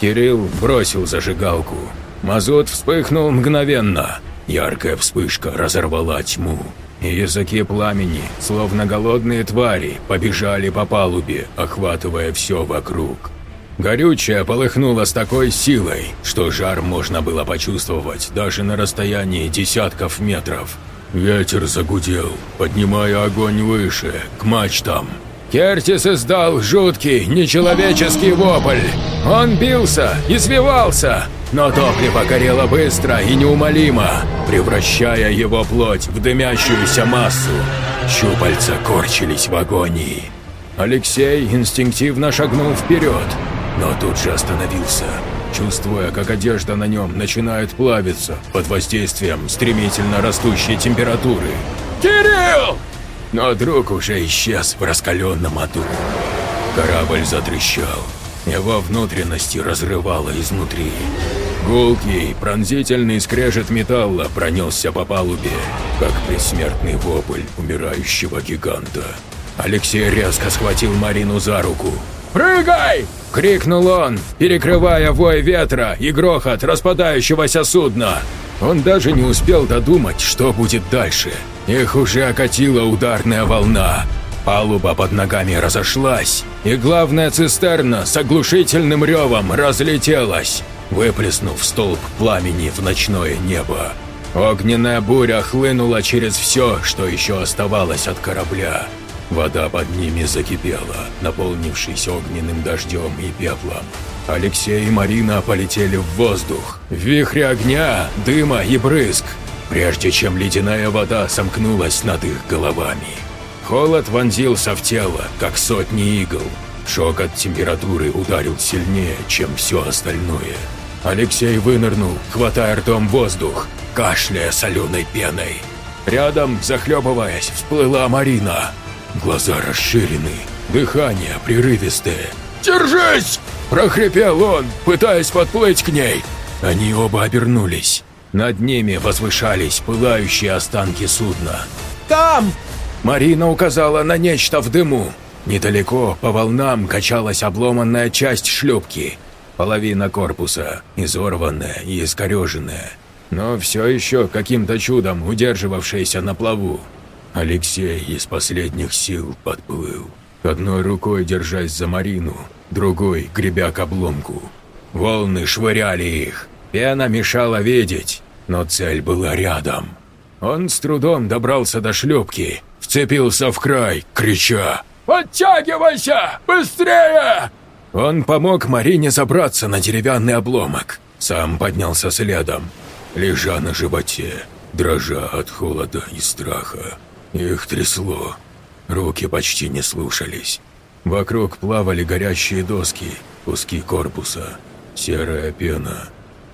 Кирилл бросил зажигалку. Мазут вспыхнул мгновенно. Яркая вспышка разорвала тьму. Языки пламени, словно голодные твари, побежали по палубе, охватывая все вокруг. Горючее полыхнуло с такой силой, что жар можно было почувствовать даже на расстоянии десятков метров. Ветер загудел, поднимая огонь выше, к мачтам. Кертис издал жуткий, нечеловеческий вопль. Он бился, извивался, но топливо горело быстро и неумолимо, превращая его плоть в дымящуюся массу. Щупальца корчились в агонии. Алексей инстинктивно шагнул вперед, но тут же остановился, чувствуя, как одежда на нем начинает плавиться под воздействием стремительно растущей температуры. «Кирилл!» Но друг уже исчез в раскаленном аду. Корабль затрещал. Его внутренности разрывало изнутри. Гулкий, пронзительный скрежет металла пронесся по палубе, как предсмертный вопль умирающего гиганта. Алексей резко схватил Марину за руку. «Прыгай!» – крикнул он, перекрывая вой ветра и грохот распадающегося судна. Он даже не успел додумать, что будет дальше. Их уже окатила ударная волна. Палуба под ногами разошлась, и главная цистерна с оглушительным ревом разлетелась, выплеснув столб пламени в ночное небо. Огненная буря хлынула через все, что еще оставалось от корабля. Вода под ними закипела, наполнившись огненным дождем и пеплом. Алексей и Марина полетели в воздух, в вихре огня, дыма и брызг, прежде чем ледяная вода сомкнулась над их головами. Холод вонзился в тело, как сотни игл. Шок от температуры ударил сильнее, чем все остальное. Алексей вынырнул, хватая ртом воздух, кашляя соленой пеной. Рядом, захлебываясь, всплыла Марина. Глаза расширены, дыхание прерывистое. «Держись!» – прохрипел он, пытаясь подплыть к ней. Они оба обернулись. Над ними возвышались пылающие останки судна. «Там!» Марина указала на нечто в дыму. Недалеко по волнам качалась обломанная часть шлюпки. Половина корпуса, изорванная и искореженная, но все еще каким-то чудом удерживавшаяся на плаву. Алексей из последних сил подплыл, одной рукой держась за Марину, другой гребя к обломку. Волны швыряли их, пена мешала видеть, но цель была рядом. Он с трудом добрался до шлюпки, вцепился в край, крича «Подтягивайся! Быстрее!» Он помог Марине забраться на деревянный обломок, сам поднялся следом, лежа на животе, дрожа от холода и страха. Их трясло. Руки почти не слушались. Вокруг плавали горящие доски, куски корпуса, серая пена.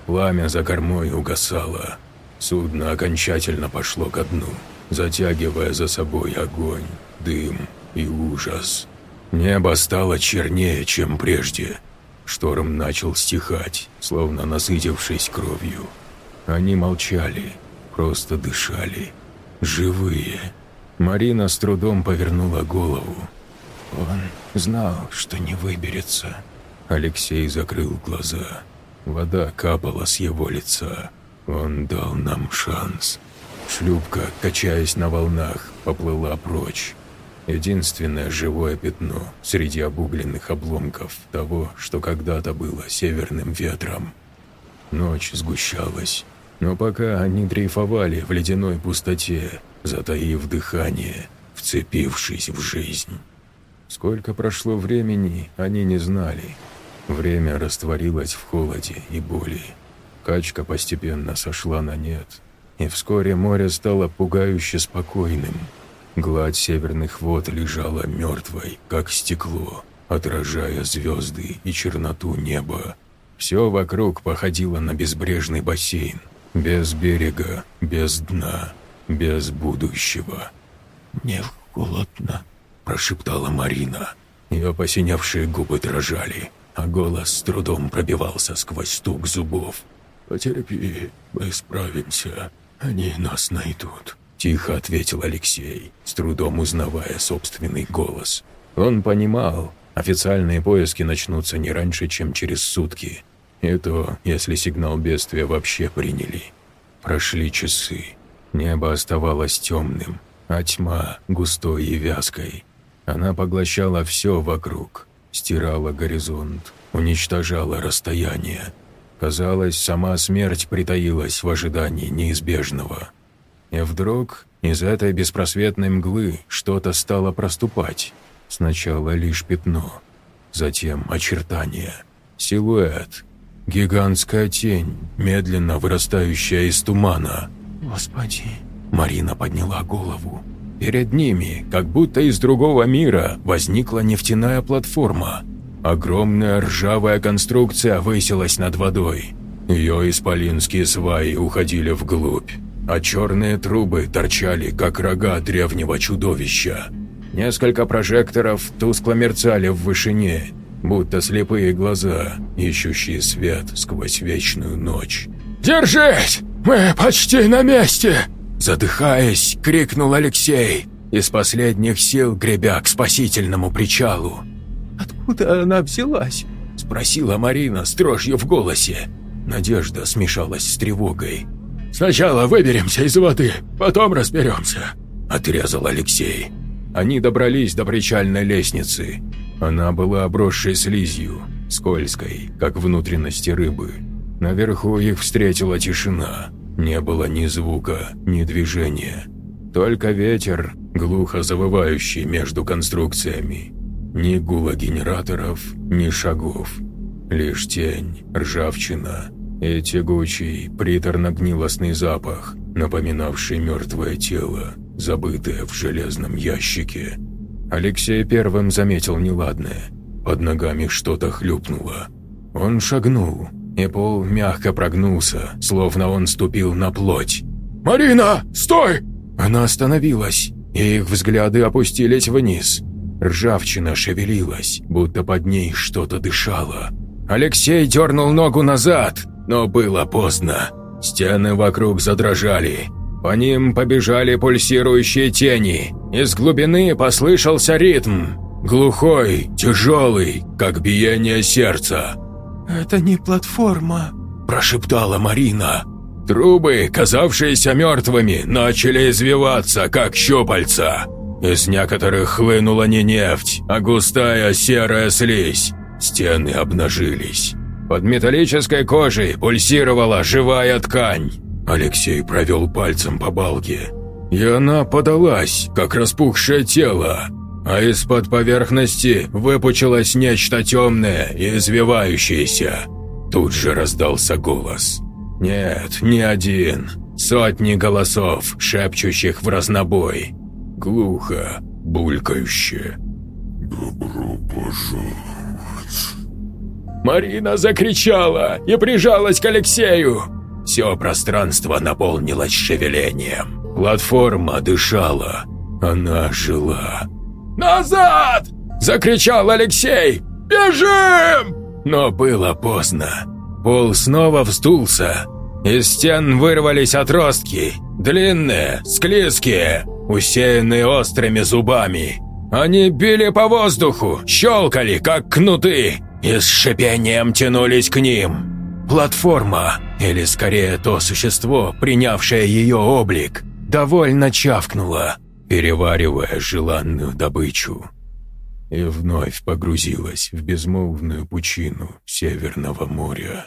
Пламя за кормой угасало. Судно окончательно пошло ко дну, затягивая за собой огонь, дым и ужас. Небо стало чернее, чем прежде. Шторм начал стихать, словно насытившись кровью. Они молчали, просто дышали. Живые. Марина с трудом повернула голову. Он знал, что не выберется. Алексей закрыл глаза. Вода капала с его лица. Он дал нам шанс. Шлюпка, качаясь на волнах, поплыла прочь. Единственное живое пятно среди обугленных обломков того, что когда-то было северным ветром. Ночь сгущалась. Но пока они дрейфовали в ледяной пустоте, затаив дыхание, вцепившись в жизнь. Сколько прошло времени, они не знали. Время растворилось в холоде и боли. Качка постепенно сошла на нет, и вскоре море стало пугающе спокойным. Гладь северных вод лежала мертвой, как стекло, отражая звезды и черноту неба. Все вокруг походило на безбрежный бассейн, без берега, без дна, без будущего. «Мне холодно», – прошептала Марина. Ее посиневшие губы дрожали, а голос с трудом пробивался сквозь стук зубов. «Потерпи, мы справимся, они нас найдут», – тихо ответил Алексей, с трудом узнавая собственный голос. Он понимал, официальные поиски начнутся не раньше, чем через сутки. И то, если сигнал бедствия вообще приняли. Прошли часы. Небо оставалось темным, а тьма густой и вязкой. Она поглощала все вокруг, стирала горизонт, уничтожала расстояние. Казалось, сама смерть притаилась в ожидании неизбежного. И вдруг из этой беспросветной мглы что-то стало проступать. Сначала лишь пятно, затем очертания, силуэт, гигантская тень, медленно вырастающая из тумана. «Господи!» Марина подняла голову. Перед ними, как будто из другого мира, возникла нефтяная платформа. Огромная ржавая конструкция высилась над водой. Ее исполинские сваи уходили вглубь, а черные трубы торчали, как рога древнего чудовища. Несколько прожекторов тускло мерцали в вышине, будто слепые глаза, ищущие свет сквозь вечную ночь. «Держись! Мы почти на месте!» Задыхаясь, крикнул Алексей, из последних сил гребя к спасительному причалу. «Откуда она взялась?» – спросила Марина с дрожью в голосе. Надежда смешалась с тревогой. «Сначала выберемся из воды, потом разберемся», – отрезал Алексей. Они добрались до причальной лестницы. Она была обросшей слизью, скользкой, как внутренности рыбы. Наверху их встретила тишина. Не было ни звука, ни движения. Только ветер, глухо завывающий между конструкциями. Ни гула генераторов, ни шагов. Лишь тень, ржавчина и тягучий, приторно-гнилостный запах, напоминавший мертвое тело, забытое в железном ящике. Алексей первым заметил неладное. Под ногами что-то хлюпнуло. Он шагнул, и пол мягко прогнулся, словно он ступил на плоть. «Марина, стой!» Она остановилась, и их взгляды опустились вниз. Ржавчина шевелилась, будто под ней что-то дышало. Алексей дернул ногу назад, но было поздно. Стены вокруг задрожали. По ним побежали пульсирующие тени. Из глубины послышался ритм. Глухой, тяжелый, как биение сердца. «Это не платформа», – прошептала Марина. Трубы, казавшиеся мертвыми, начали извиваться, как щупальца. Из некоторых хлынула не нефть, а густая серая слизь. Стены обнажились. Под металлической кожей пульсировала живая ткань. Алексей провел пальцем по балке. И она подалась, как распухшее тело, а из-под поверхности выпучилось нечто темное и извивающееся. Тут же раздался голос. Нет, не один. Сотни голосов, шепчущих в разнобой. Глухо, булькающе. «Добро пожаловать!» Марина закричала и прижалась к Алексею. Все пространство наполнилось шевелением. Платформа дышала. Она жила. «Назад!» – закричал Алексей. «Бежим!» Но было поздно. Пол снова вздулся. Из стен вырвались отростки. Длинные, склизкие, усеянные острыми зубами. Они били по воздуху, щелкали, как кнуты, и с шипением тянулись к ним. Платформа, или скорее то существо, принявшее ее облик, довольно чавкнула, переваривая желанную добычу. И вновь погрузилась в безмолвную пучину Северного моря.